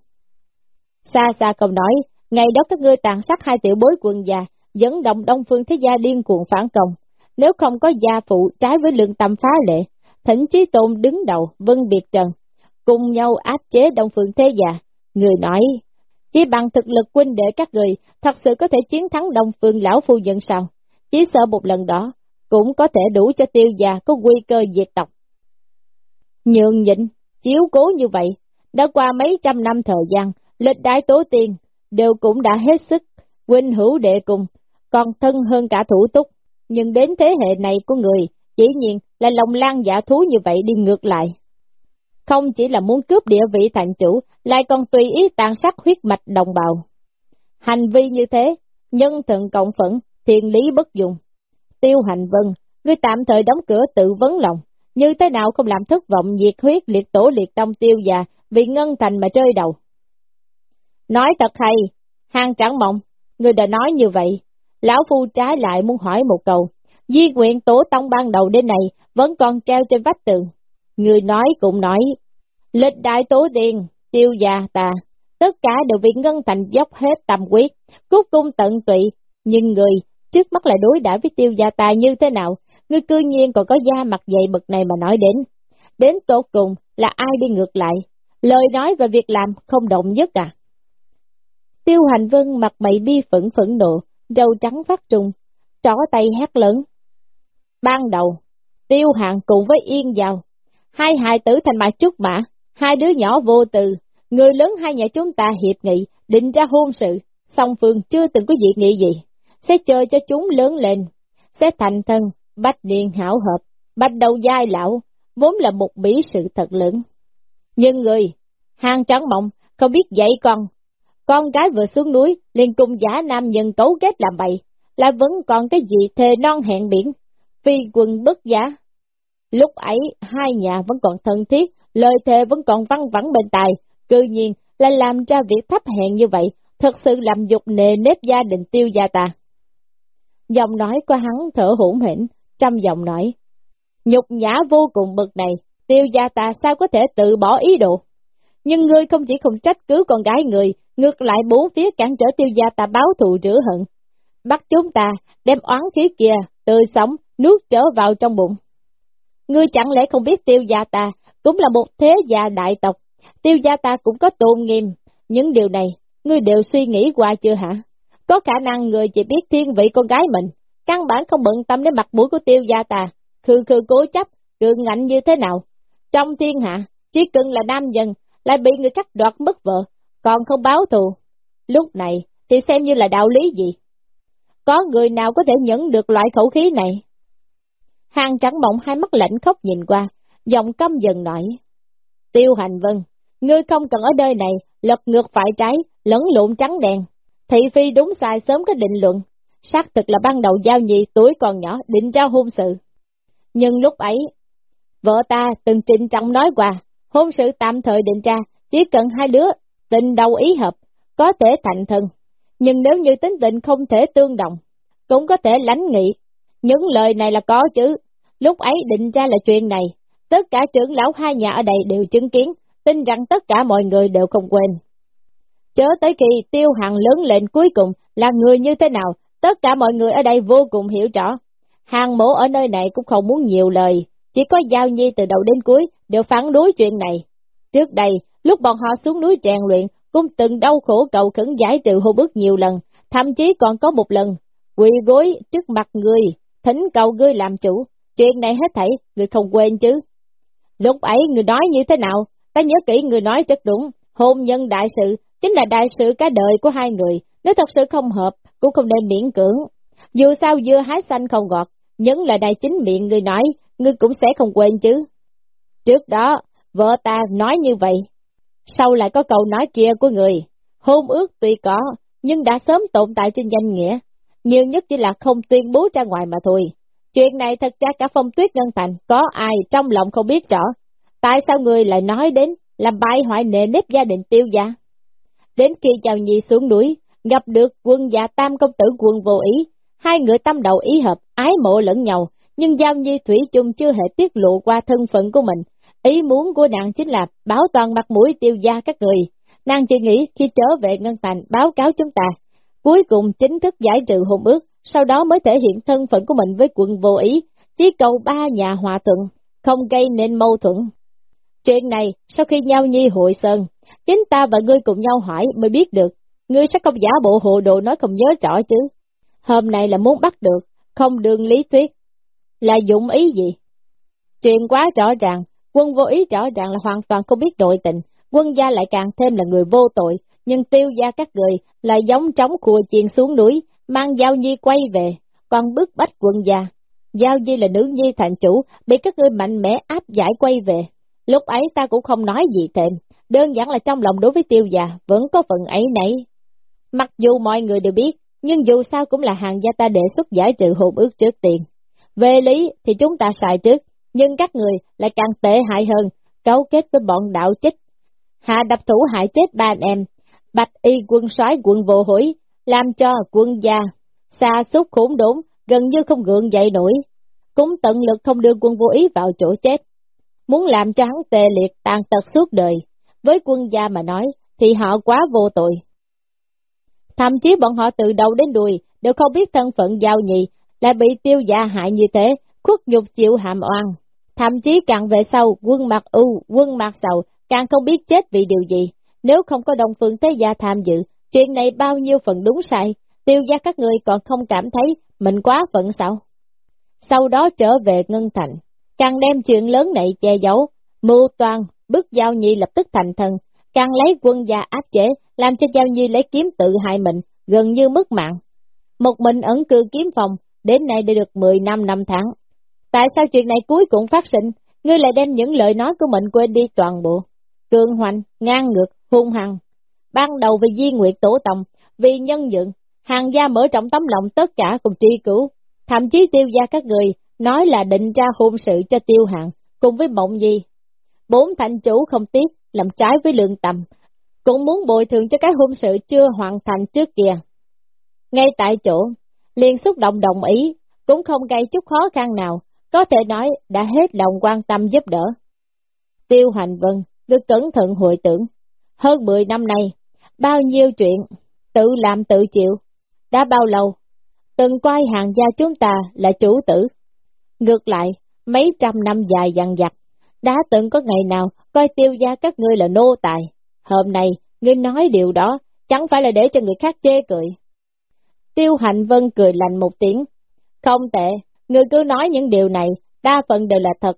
Xa xa không nói, ngày đó các ngươi tàn sát hai tiểu bối quân già, dẫn động đông phương thế gia điên cuồng phản công, nếu không có gia phụ trái với lượng tâm phá lệ, thỉnh chí tôn đứng đầu, vân biệt trần, cùng nhau áp chế đông phương thế gia. Người nói, chỉ bằng thực lực huynh đệ các người, thật sự có thể chiến thắng đông phương lão phu nhân sao? Chỉ sợ một lần đó, cũng có thể đủ cho tiêu già có nguy cơ diệt tộc. Nhường nhịn, chiếu cố như vậy, đã qua mấy trăm năm thời gian, lịch đại tố tiền đều cũng đã hết sức, huynh hữu đệ cùng, còn thân hơn cả thủ túc, nhưng đến thế hệ này của người, chỉ nhiên là lòng lan giả thú như vậy đi ngược lại. Không chỉ là muốn cướp địa vị thành chủ, lại còn tùy ý tàn sát huyết mạch đồng bào. Hành vi như thế, nhân thượng cộng phẫn, thiền lý bất dụng. Tiêu hành vân, ngươi tạm thời đóng cửa tự vấn lòng, như thế nào không làm thất vọng diệt huyết liệt tổ liệt tông tiêu già vì ngân thành mà chơi đầu. Nói thật hay, hàng trắng mộng, người đã nói như vậy, lão phu trái lại muốn hỏi một câu, di nguyện tổ tông ban đầu đến này vẫn còn treo trên vách tường. Người nói cũng nói, lịch đại tổ tiên, tiêu già ta, tất cả đều vì ngân thành dốc hết tâm quyết, cút cung tận tụy, nhưng người trước mắt lại đối đã với tiêu gia ta như thế nào, người cư nhiên còn có da mặt dày bực này mà nói đến. Đến tột cùng là ai đi ngược lại, lời nói và việc làm không động nhất à. Tiêu hành vân mặt mày bi phẫn phẫn nộ, râu trắng phát trùng, trỏ tay hét lớn. Ban đầu, tiêu hạng cùng với yên vào, hai hài tử thành mạch trúc mã, hai đứa nhỏ vô từ, người lớn hai nhà chúng ta hiệp nghị, định ra hôn sự, song phương chưa từng có dị nghị gì, sẽ chờ cho chúng lớn lên, sẽ thành thân, bách niên hảo hợp, bách đầu giai lão, vốn là một bí sự thật lớn. Nhưng người, hàng trắng mộng, không biết dạy con, con gái vừa xuống núi, liền cùng giả nam nhân cấu kết làm bậy, là vẫn còn cái gì thề non hẹn biển, phi quần bất giả. Lúc ấy, hai nhà vẫn còn thân thiết, lời thề vẫn còn văng vẳng bên tài, cư nhiên là làm ra việc thấp hèn như vậy, thật sự làm dục nề nếp gia đình tiêu gia ta. Giọng nói của hắn thở hổn hển, trăm giọng nói. Nhục nhã vô cùng bực này, tiêu gia ta sao có thể tự bỏ ý đồ. Nhưng ngươi không chỉ không trách cứ con gái người, ngược lại bốn phía cản trở tiêu gia ta báo thù rửa hận. Bắt chúng ta đem oán khí kia, tươi sống, nuốt trở vào trong bụng. Ngươi chẳng lẽ không biết tiêu gia ta cũng là một thế gia đại tộc, tiêu gia ta cũng có tôn nghiêm, những điều này, ngươi đều suy nghĩ qua chưa hả? Có khả năng người chỉ biết thiên vị con gái mình, căn bản không bận tâm đến mặt mũi của tiêu gia ta, khư khư cố chấp, cường ngạnh như thế nào. Trong thiên hạ, chỉ cần là nam dân, lại bị người cắt đoạt mất vợ, còn không báo thù. Lúc này, thì xem như là đạo lý gì? Có người nào có thể nhận được loại khẩu khí này? Hàng trắng mộng hai mắt lạnh khóc nhìn qua, giọng căm dần nổi. Tiêu hành vân, ngươi không cần ở nơi này, lật ngược phải trái, lẫn lộn trắng đen. Thị phi đúng sai sớm có định luận, xác thực là ban đầu giao nhị tuổi còn nhỏ định ra hôn sự. Nhưng lúc ấy, vợ ta từng trình trọng nói qua, hôn sự tạm thời định ra, chỉ cần hai đứa tình đầu ý hợp, có thể thành thân. Nhưng nếu như tính tình không thể tương đồng, cũng có thể lánh nghị. Những lời này là có chứ, lúc ấy định ra là chuyện này, tất cả trưởng lão hai nhà ở đây đều chứng kiến, tin rằng tất cả mọi người đều không quên. Chớ tới khi tiêu hằng lớn lên cuối cùng là người như thế nào, tất cả mọi người ở đây vô cùng hiểu rõ. Hàng mổ ở nơi này cũng không muốn nhiều lời, chỉ có Giao Nhi từ đầu đến cuối đều phản đối chuyện này. Trước đây, lúc bọn họ xuống núi rèn luyện, cũng từng đau khổ cầu khẩn giải trừ hô bước nhiều lần, thậm chí còn có một lần, quỳ gối trước mặt người, thỉnh cầu ngươi làm chủ, chuyện này hết thảy, người không quên chứ. Lúc ấy người nói như thế nào, ta nhớ kỹ người nói rất đúng, hôn nhân đại sự, chính là đại sự cả đời của hai người, nếu thật sự không hợp, cũng không nên miễn cưỡng. Dù sao dưa hái xanh không gọt, những lời đại chính miệng người nói, ngươi cũng sẽ không quên chứ. Trước đó, vợ ta nói như vậy, sau lại có câu nói kia của người, hôn ước tuy có, nhưng đã sớm tồn tại trên danh nghĩa, nhiều nhất chỉ là không tuyên bố ra ngoài mà thôi. Chuyện này thật ra cả phong tuyết ngân thành, có ai trong lòng không biết rõ, tại sao người lại nói đến làm bại hoại nệ nếp gia đình tiêu gia. Đến khi chào nhị xuống núi, gặp được quân già tam công tử quân vô ý, hai người tâm đầu ý hợp, ái mộ lẫn nhau, nhưng Giao Nhi Thủy chung chưa hề tiết lộ qua thân phận của mình. Ý muốn của nàng chính là báo toàn mặt mũi tiêu gia các người. Nàng chỉ nghĩ khi trở về Ngân Thành báo cáo chúng ta, cuối cùng chính thức giải trừ hôn ước, sau đó mới thể hiện thân phận của mình với quận vô ý, chỉ cầu ba nhà hòa thuận, không gây nên mâu thuẫn. Chuyện này, sau khi nhau nhi hội sơn, chính ta và ngươi cùng nhau hỏi mới biết được, ngươi sẽ không giả bộ hồ đồ nói không nhớ rõ chứ. Hôm nay là muốn bắt được, không đường lý thuyết, là dụng ý gì? Chuyện quá rõ ràng, quân vô ý rõ ràng là hoàn toàn không biết đội tình, quân gia lại càng thêm là người vô tội, nhưng tiêu gia các người là giống trống cua chiên xuống núi, mang giao nhi quay về, còn bức bách quân gia. Giao nhi là nữ nhi thành chủ, bị các ngươi mạnh mẽ áp giải quay về. Lúc ấy ta cũng không nói gì thêm, đơn giản là trong lòng đối với tiêu gia vẫn có phần ấy nấy. Mặc dù mọi người đều biết, nhưng dù sao cũng là hàng gia ta đề xuất giải trừ hồn ước trước tiền. Về lý thì chúng ta xài trước, nhưng các người lại càng tệ hại hơn, cấu kết với bọn đạo chích. Hạ đập thủ hại chết ba anh em, bạch y quân soái quận vô hủy, làm cho quân gia, xa xúc khủng đốn, gần như không gượng dậy nổi, cũng tận lực không đưa quân vô ý vào chỗ chết. Muốn làm cho hắn tê liệt tàn tật suốt đời, với quân gia mà nói, thì họ quá vô tội. Thậm chí bọn họ từ đầu đến đuôi đều không biết thân phận giao nhị, lại bị tiêu gia hại như thế, khuất nhục chịu hàm oan. Thậm chí càng về sau, quân mặt u quân mặt sầu, càng không biết chết vì điều gì. Nếu không có đồng phương thế gia tham dự, chuyện này bao nhiêu phần đúng sai, tiêu gia các người còn không cảm thấy mình quá phận sao? Sau đó trở về Ngân Thành, càng đem chuyện lớn này che giấu, mưu toàn, bức giao nhi lập tức thành thần, càng lấy quân gia áp chế, làm cho giao nhi lấy kiếm tự hại mình, gần như mất mạng. Một mình ẩn cư kiếm phòng, đến nay đã được 10 năm năm tháng. Tại sao chuyện này cuối cùng phát sinh, ngươi lại đem những lời nói của mình quên đi toàn bộ? Cường hoành, ngang ngược, hung hăng. Ban đầu vì di nguyệt tổ tòng, vì nhân dựng, hàng gia mở trọng tấm lòng tất cả cùng tri cứu. Thậm chí tiêu gia các người nói là định ra hôn sự cho tiêu hạng, cùng với mộng gì. Bốn thành chủ không tiếc, làm trái với lượng tầm, cũng muốn bồi thường cho cái hôn sự chưa hoàn thành trước kia. Ngay tại chỗ, liền xúc động đồng ý, cũng không gây chút khó khăn nào, có thể nói đã hết lòng quan tâm giúp đỡ. Tiêu Hành Vân được cẩn thận hội tưởng, hơn 10 năm nay, bao nhiêu chuyện, tự làm tự chịu, đã bao lâu, từng quay hàng gia chúng ta là chủ tử. Ngược lại, mấy trăm năm dài dằn dặt, đã từng có ngày nào coi tiêu gia các ngươi là nô tài. Hôm nay, ngươi nói điều đó, chẳng phải là để cho người khác chê cười. Tiêu Hạnh Vân cười lạnh một tiếng. Không tệ, người cứ nói những điều này, đa phần đều là thật.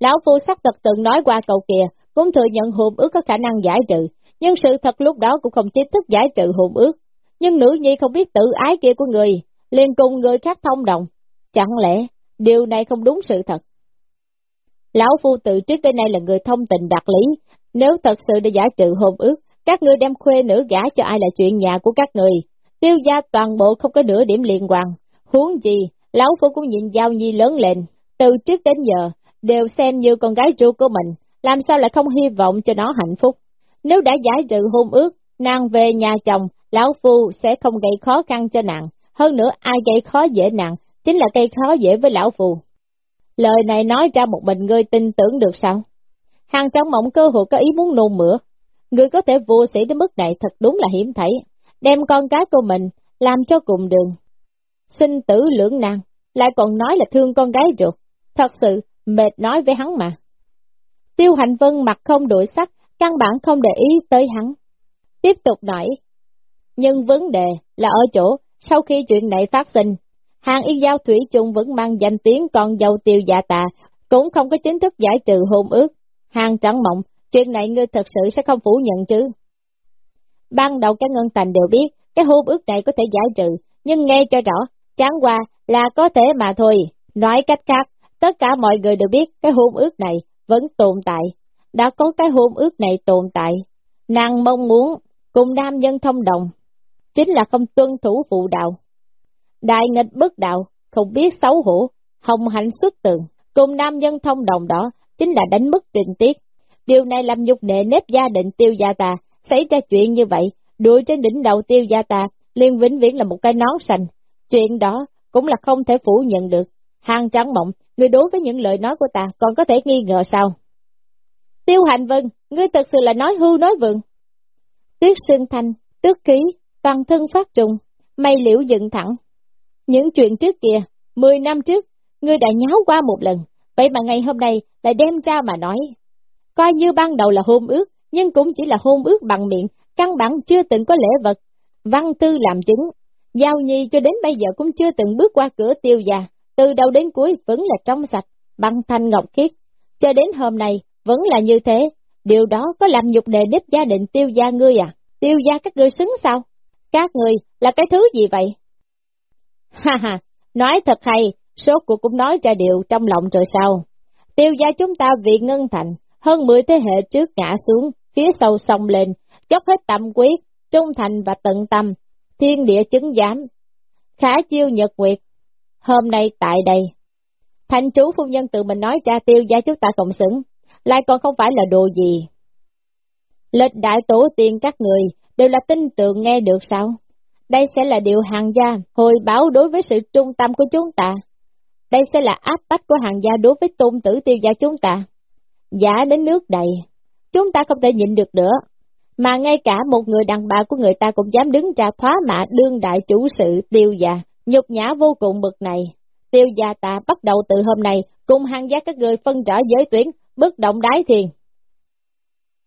Lão Phu sắc thật từng nói qua cậu kìa, cũng thừa nhận hồn ước có khả năng giải trừ, nhưng sự thật lúc đó cũng không chính thức giải trừ hồn ước. Nhưng nữ nhi không biết tự ái kia của người, liền cùng người khác thông đồng. Chẳng lẽ, điều này không đúng sự thật? Lão Phu từ trước đến nay là người thông tình đặc lý, nếu thật sự để giải trừ hồn ước, các ngươi đem khuê nữ gả cho ai là chuyện nhà của các người. Tiêu gia toàn bộ không có nửa điểm liên quan. Huống gì, Lão Phu cũng nhìn Giao Nhi lớn lên, từ trước đến giờ, đều xem như con gái ruột của mình, làm sao lại không hy vọng cho nó hạnh phúc. Nếu đã giải trừ hôn ước, nàng về nhà chồng, Lão Phu sẽ không gây khó khăn cho nàng. Hơn nữa ai gây khó dễ nàng, chính là gây khó dễ với Lão Phu. Lời này nói ra một mình ngươi tin tưởng được sao? Hàng trong mộng cơ hội có ý muốn nôn mửa. Ngươi có thể vô sĩ đến mức này thật đúng là hiểm thấy. Đem con cái của mình làm cho cùng đường. Sinh tử lưỡng nàng, lại còn nói là thương con gái ruột. Thật sự, mệt nói với hắn mà. Tiêu hành vân mặt không đổi sắc, căn bản không để ý tới hắn. Tiếp tục nói. Nhưng vấn đề là ở chỗ, sau khi chuyện này phát sinh, hàng y giao thủy chung vẫn mang danh tiếng con dâu tiêu dạ tà, cũng không có chính thức giải trừ hôn ước. Hàng trắng mộng, chuyện này ngươi thật sự sẽ không phủ nhận chứ. Ban đầu các ngân thành đều biết, cái hôn ước này có thể giải trừ, nhưng nghe cho rõ, chán qua là có thể mà thôi. Nói cách khác, tất cả mọi người đều biết cái hôn ước này vẫn tồn tại. Đã có cái hôn ước này tồn tại. Nàng mong muốn cùng nam nhân thông đồng, chính là không tuân thủ phụ đạo. Đại nghịch bất đạo, không biết xấu hổ, hồng hạnh xuất tường, cùng nam nhân thông đồng đó chính là đánh mất trình tiết. Điều này làm nhục nệ nếp gia đình tiêu gia ta, xảy ra chuyện như vậy, đuổi trên đỉnh đầu tiêu gia ta, liên vĩnh viễn là một cái nón xanh. Chuyện đó cũng là không thể phủ nhận được. Hàng trắng mộng, người đối với những lời nói của ta còn có thể nghi ngờ sao? Tiêu hành vân, ngươi thật sự là nói hưu nói vượng. Tuyết sương thanh, tước ký, toàn thân phát trùng, mây liễu dựng thẳng. Những chuyện trước kia, 10 năm trước, ngươi đã nháo qua một lần, vậy mà ngày hôm nay lại đem ra mà nói. Coi như ban đầu là hôn ước, nhưng cũng chỉ là hôn ước bằng miệng, căn bản chưa từng có lễ vật. Văn tư làm chứng, Giao Nhi cho đến bây giờ cũng chưa từng bước qua cửa tiêu già, từ đầu đến cuối vẫn là trong sạch, băng thanh ngọc khiết. Cho đến hôm nay, vẫn là như thế, điều đó có làm nhục nề nếp gia đình tiêu gia ngươi à? Tiêu gia các ngươi xứng sao? Các ngươi là cái thứ gì vậy? Ha ha, nói thật hay, số cuộc cũng nói ra điều trong lòng rồi sao? Tiêu gia chúng ta vì ngân thành, hơn 10 thế hệ trước ngã xuống, phía sau sông lên, dốc hết tâm quyết, trung thành và tận tâm, thiên địa chứng giám. Khả chiêu nhật nguyệt, hôm nay tại đây. Thành chú phu nhân tự mình nói cha tiêu gia chúng ta cộng xứng, lại còn không phải là đồ gì. Lịch đại tổ tiên các người đều là tin tưởng nghe được sao? Đây sẽ là điều hàng gia hồi báo đối với sự trung tâm của chúng ta. Đây sẽ là áp bách của hàng gia đối với tôn tử tiêu gia chúng ta. Giả đến nước đầy, chúng ta không thể nhịn được nữa. Mà ngay cả một người đàn bà của người ta cũng dám đứng ra thoá mạ đương đại chủ sự tiêu già, nhục nhã vô cùng bực này. Tiêu gia ta bắt đầu từ hôm nay cùng hàng gia các người phân rõ giới tuyến, bất động đái thiền.